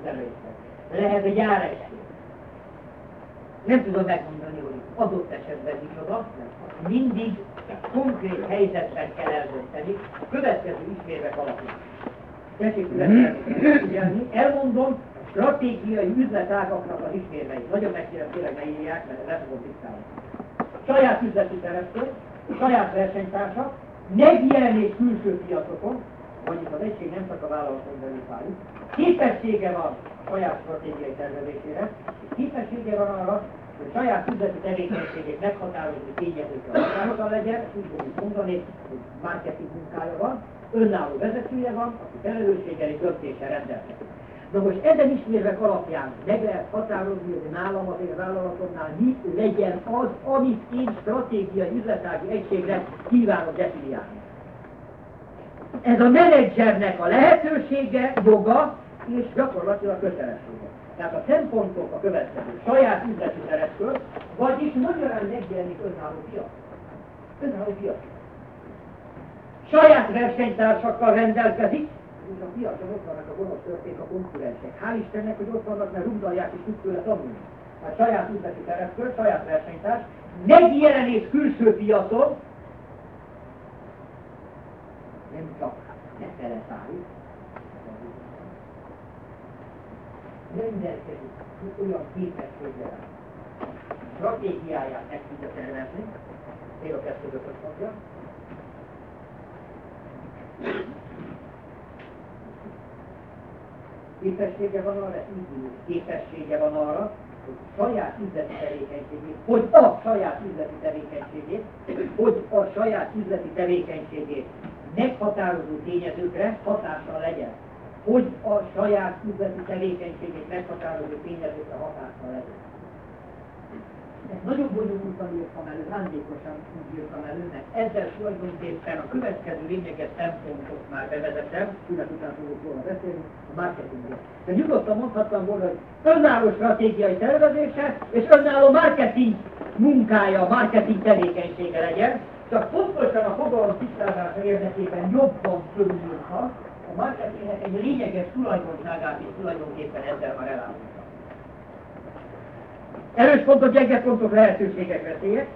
üzemészet. Lehet egy áreség. Nem tudom megmondani, hogy adott esetben micsoda, mindig konkrét helyzetben kell eldönteni, a következő ismérvek alapján. Tessék figyelni, elmondom, stratégiai üzletágaknak az ismérveit. Nagyon megkérem, tényleg ne írják, mert le fogom diktálni. Saját üzleti teresztő, saját versenytársak, megjelenés külső piacokon, vagyis az egység nem csak a vállalaton belül válik, képessége van saját stratégiai tervezésére, és képessége van arra, hogy saját üzleti tevékenységét meghatározó tényezőkre határozza legyen, úgy fogjuk mondani, hogy marketing munkája van, önálló vezetője van, aki felelősséggel és döntéssel rendelkezik. Na most ezen ismérvek alapján meg lehet határozni, hogy nálam az én vállalatomnál mi legyen az, amit én stratégiai üzletági egységre kívánok definiálni. Ez a menedzsernek a lehetősége, joga és gyakorlatilag kötelessége. Tehát a szempontok a következő. Saját üzleti szerepkör, vagyis magyarán megjelenik önálló piac. Önálló piac. Saját versenytársakkal rendelkezik, és a piacon ott vannak a gonosz történk, a konkurensek. Hál' Istennek, hogy ott vannak, mert rugdalják és tud tőle tanulni. Hát saját üzleti szerepkör, saját versenytárs, megjelenés külső piacon, nem csak ne teleszállít, rendelkezik olyan képességgel, stratégiáját meg tudja tervezni, még a kettő mondja, képessége van arra, így képessége van arra, hogy saját üzleti tevékenységét, hogy a saját üzleti tevékenységét, hogy a saját üzleti tevékenységét meghatározó tényezőkre hatással legyen. Hogy a saját üzleti tevékenységét meghatározó tényezőkre hatással legyen. Ezt nagyon bonyolultan írtam elő, szándékosan úgy írtam elő, mert ezzel tulajdonképpen a következő lényeges szempontot már bevezetem, külön után fogok volna beszélni, a marketingre. De nyugodtan mondhattam volna, hogy önálló stratégiai tervezése és önálló marketing munkája, marketing tevékenysége legyen, csak pontosan a fogalom tisztázása érdekében jobban fölülírva, a marketingnek egy lényeges tulajdonságát és tulajdonképpen ezzel elárultam. Erős pontok, gyenge pontok, lehetőségek, veszélyek.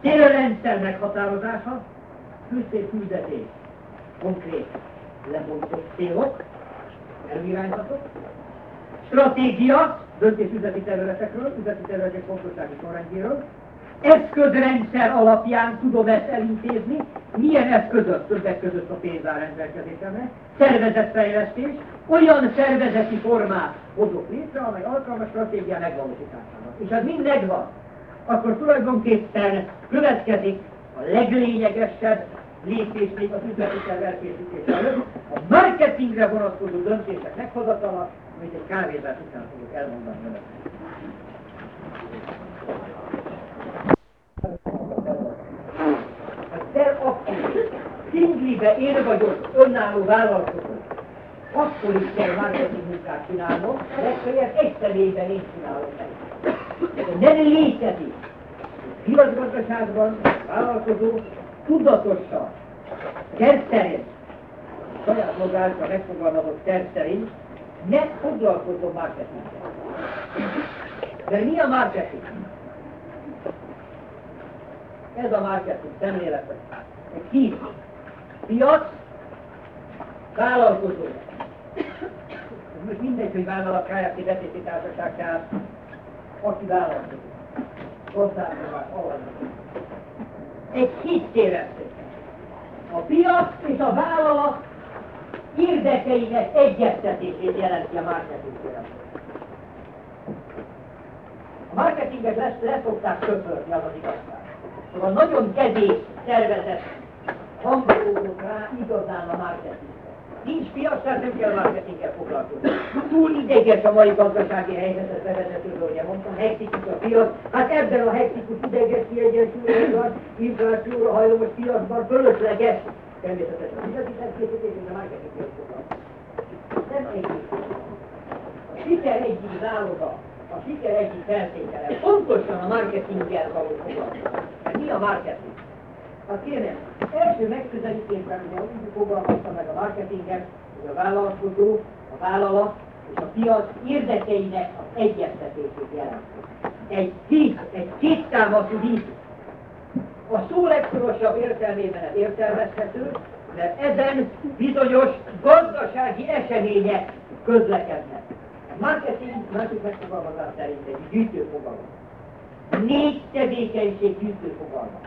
Célrendszer meghatározása, külszép küldetés, konkrét lebontott célok, előirányzatok, stratégia, döntés üzleti területekről, üzleti területek fontossági sorrendjéről, eszközrendszer alapján tudom ezt elintézni, milyen eszközök többek között a pénzár rendelkezésemre, szervezetfejlesztés, olyan szervezeti formát hozok létre, amely alkalmas stratégia megvalósítására. És az mind megvan. Akkor tulajdonképpen következik a leglényegesebb lépés még az üzleti terv előtt, a marketingre vonatkozó döntések meghozatala, amit egy kávézás után fogok elmondani önöknek. De akkor szinglibe én vagyok önálló vállalkozó, akkor is kell marketing munkát csinálnom, legfeljebb egy személyben én csinálom meg. Nem létezik. Piacgazdaságban vállalkozó tudatosan, terv szerint, saját magára megfogalmazott terv szerint ne foglalkozzon marketinggel. De mi a marketing? Ez a marketing szemléletet. Egy hív. Piac, vállalkozó. Most mindegy, hogy vállalat KFT betéti társaság, tehát aki vállalkozó. Hozzávívás, alapvető. Egy hit érezték. A piac és a vállalat érdekeinek egyeztetését jelenti a marketing A marketinget lesz, leszokták söpörni, az az igazság. Szóval nagyon kevés szervezet hangolódott rá igazán a marketing. Nincs piac, tehát nem kell marketinggel foglalkozni. Túl ideges a mai gazdasági helyzetet bevezetőről, ugye mondtam, hektikus a piac. Hát ebben a hektikus ideges kiegyensúlyozatlan, inflációra hajlamos piacban fölösleges természetesen a üzleti szerkészítés és a marketing Nem egyik. A siker egyik záloga, a siker egyik feltétele, pontosan a marketinggel való foglalkozás. Mi a marketing? Hát kérem, első megközelítésben ugye úgy fogalmazta meg a marketinget, hogy a vállalkozó, a vállalat és a piac érdekeinek az egyeztetését jelenti. Egy hit, egy kéttámaszú hit. A szó legszorosabb értelmében ez értelmezhető, mert ezen bizonyos gazdasági események közlekednek. Marketing másik megfogalmazás szerint egy gyűjtőfogalom. Négy tevékenység gyűjtőfogalma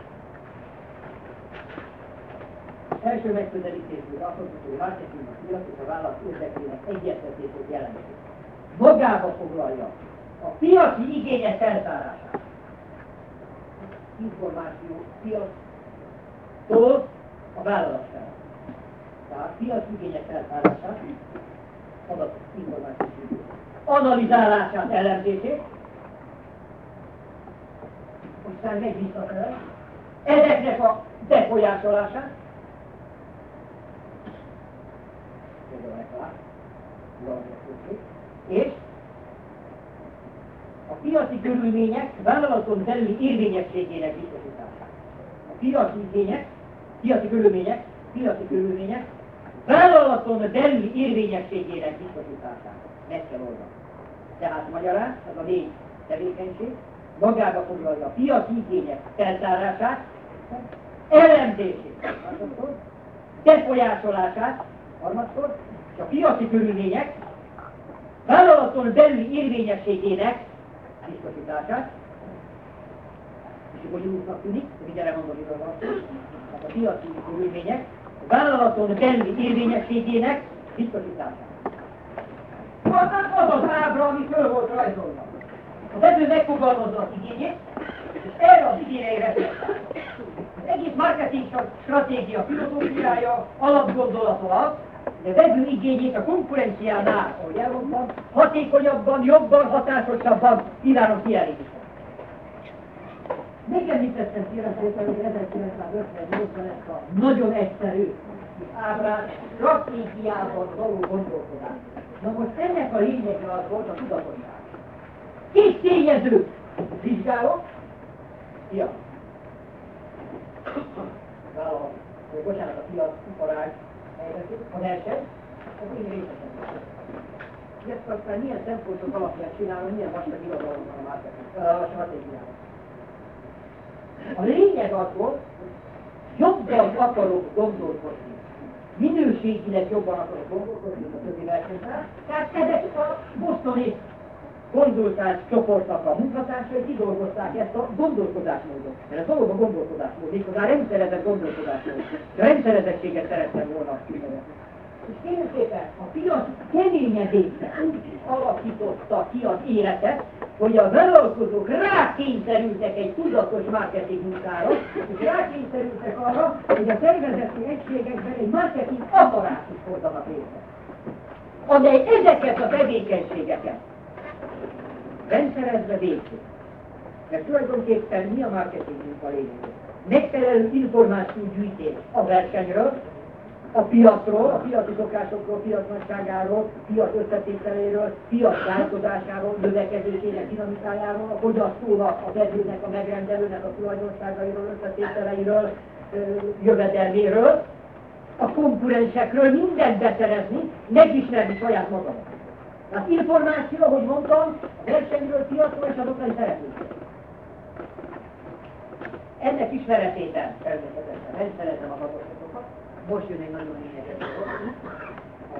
első megközelítésből azt mondjuk, hogy a marketing a piac és a vállalat érdekének egyeztetését jelenti. Magába foglalja a piaci igények feltárását. Információ piactól a vállalat fel. Tehát piaci igények feltárását, adatok, információ analizálását, elemzését, aztán megy visszafele, ezeknek a befolyásolását, és a piaci körülmények vállalaton belüli érvényességének biztosítása. A piaci igények, piaci körülmények, piaci körülmények vállalaton belüli érvényességének biztosítása. Meg kell. Tehát magyarán, ez a négy tevékenység, magába foglalja a piaci igények feltárását, elemzését, befolyásolását, harmadszor, és a piaci körülmények vállalaton belüli érvényességének biztosítását, és bonyolultnak tűnik, mindjárt mondom, hogy tehát a piaci körülmények vállalaton belüli érvényességének biztosítását. Aztán az az ábra, ami föl volt rajzolva. A vevő megfogalmazza az igényét, és erre az igényeire Az egész marketing stratégia filozófiája, alapgondolata az, de vevő igényét a konkurenciánál, ahogy elmondtam, hatékonyabban, jobban, hatásosabban kívánom kielégíteni. Még említettem szívesen, hogy 1958-ban ezt a nagyon egyszerű ábrát stratégiában való gondolkodás. Na most ennek a lényege az volt a tudatosság. Két tényező vizsgálok, ja, vállalat, bocsánat, a piac, iparág, helyzetét, a verseny, az én részesen. ezt aztán milyen szempontok alapján csinálom, milyen vastag irodalom van a stratégiában. A lényeg az volt, jobban akarok gondolkodni. Minőségileg jobban akarok gondolkodni, mint a többi versenytár. Tehát ezek a bosztoni konzultált csoportnak a munkatársai kidolgozták ezt a gondolkodásmódot. Mert ez valóban gondolkodásmód, méghozzá rendszerezett gondolkodásmód. A rendszerezettséget szerettem volna kivezetni. És kérem szépen, a piac keményedése úgy alakította ki az életet, hogy a vállalkozók rákényszerültek egy tudatos marketing munkára, és rákényszerültek arra, hogy a szervezeti egységekben egy marketing apparátus hozzanak létre, amely ezeket a tevékenységeket rendszerezve végzik. Mert tulajdonképpen mi a marketing munka lényege? Megfelelő információgyűjtés a versenyről, a piacról, a piaci szokásokról, piac nagyságáról, piac összetételéről, piac változásáról, növekedésének dinamikájáról, a fogyasztónak, a vevőnek, a megrendelőnek a tulajdonságairól, összetételeiről, jövedelméről, a konkurensekről mindent beszerezni, megismerni saját magamat. Az információ, ahogy mondtam, a versenyről, piacról és azokra is szereplőkről. Ennek ismeretében természetesen rendszerezem a magasatokat, most jön egy nagyon lényeges dolog.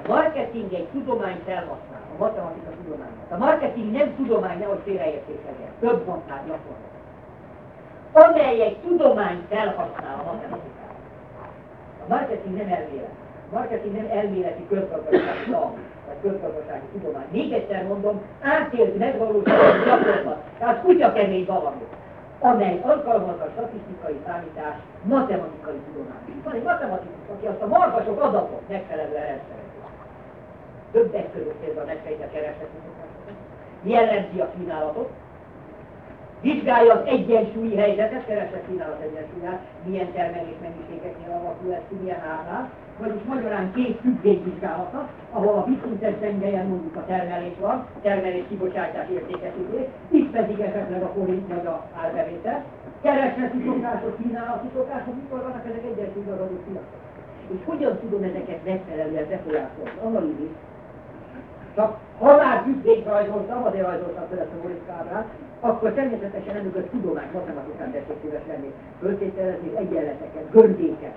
A marketing egy tudományt felhasznál, a matematika tudományát. A marketing nem tudomány, nehogy félreértékeljen, több mondnál gyakorlat. Amely egy tudományt felhasznál a matematikát. A marketing nem elmélet. A marketing nem elméleti közgazdasági vagy közgazdasági tudomány. Még egyszer mondom, átélt megvalósított gyakorlat. Tehát kutya kemény valami amely alkalmazza a statisztikai számítás matematikai tudományát. Van egy matematikus, aki azt a marhasok adatot megfelelően rendszerezi. Többek között például megfejti a kereseti jellemzi a kínálatot, vizsgálja az egyensúlyi helyzetet, keresett kínálat egyensúlyát, milyen termelés mennyiségeknél alakul ez milyen árnál, vagyis magyarán két függvényvizsgálata, ahol a viszontes tengelyen mondjuk a termelés van, termelés kibocsátás értékesítés, itt pedig esetleg a forint vagy a árbevétel, kereseti szokások, kínálati szokások, mikor vannak ezek egyensúlyban adott piacok. És hogyan tudom ezeket megfelelően befolyásolni? Analízis. Csak ha már függvényt rajzoltam, azért rajzoltam tőle a Moritz ábrát, akkor természetesen a tudomány matematikán tessék szíves lenni, föltételezni egyenleteket, görbéket,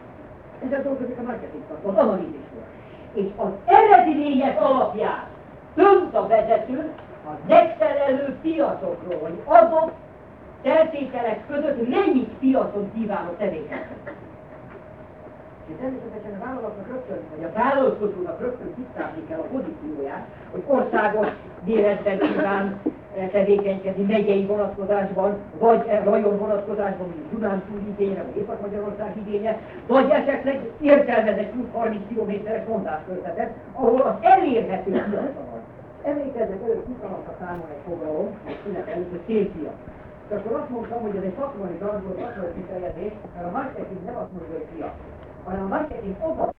ezzel dolgozik a marketing szakma, az analízisról. És az eredeti lények alapján dönt a vezető a megfelelő piacokról, hogy adott feltételek között mennyit piacon kívánok tevékenykedni. És természetesen a vállalatnak rögtön, vagy a vállalkozónak rögtön tisztázni kell a pozícióját, hogy országos méretben kíván tevékenykedni megyei vonatkozásban, vagy rajon vonatkozásban, mint Dunántúl igénye, vagy Észak-Magyarország igénye, vagy esetleg értelmezett 20-30 kilométeres mondáskörzete, ahol az elérhető piacra van. Emlékezzek előtt kitalálta számon egy fogalom, szünet előtt, hogy célpiac. És akkor azt mondtam, hogy ez egy szakmai darabból, szakmai kifejezés, mert a marketing nem azt mondja, hogy piac, hanem a marketing abban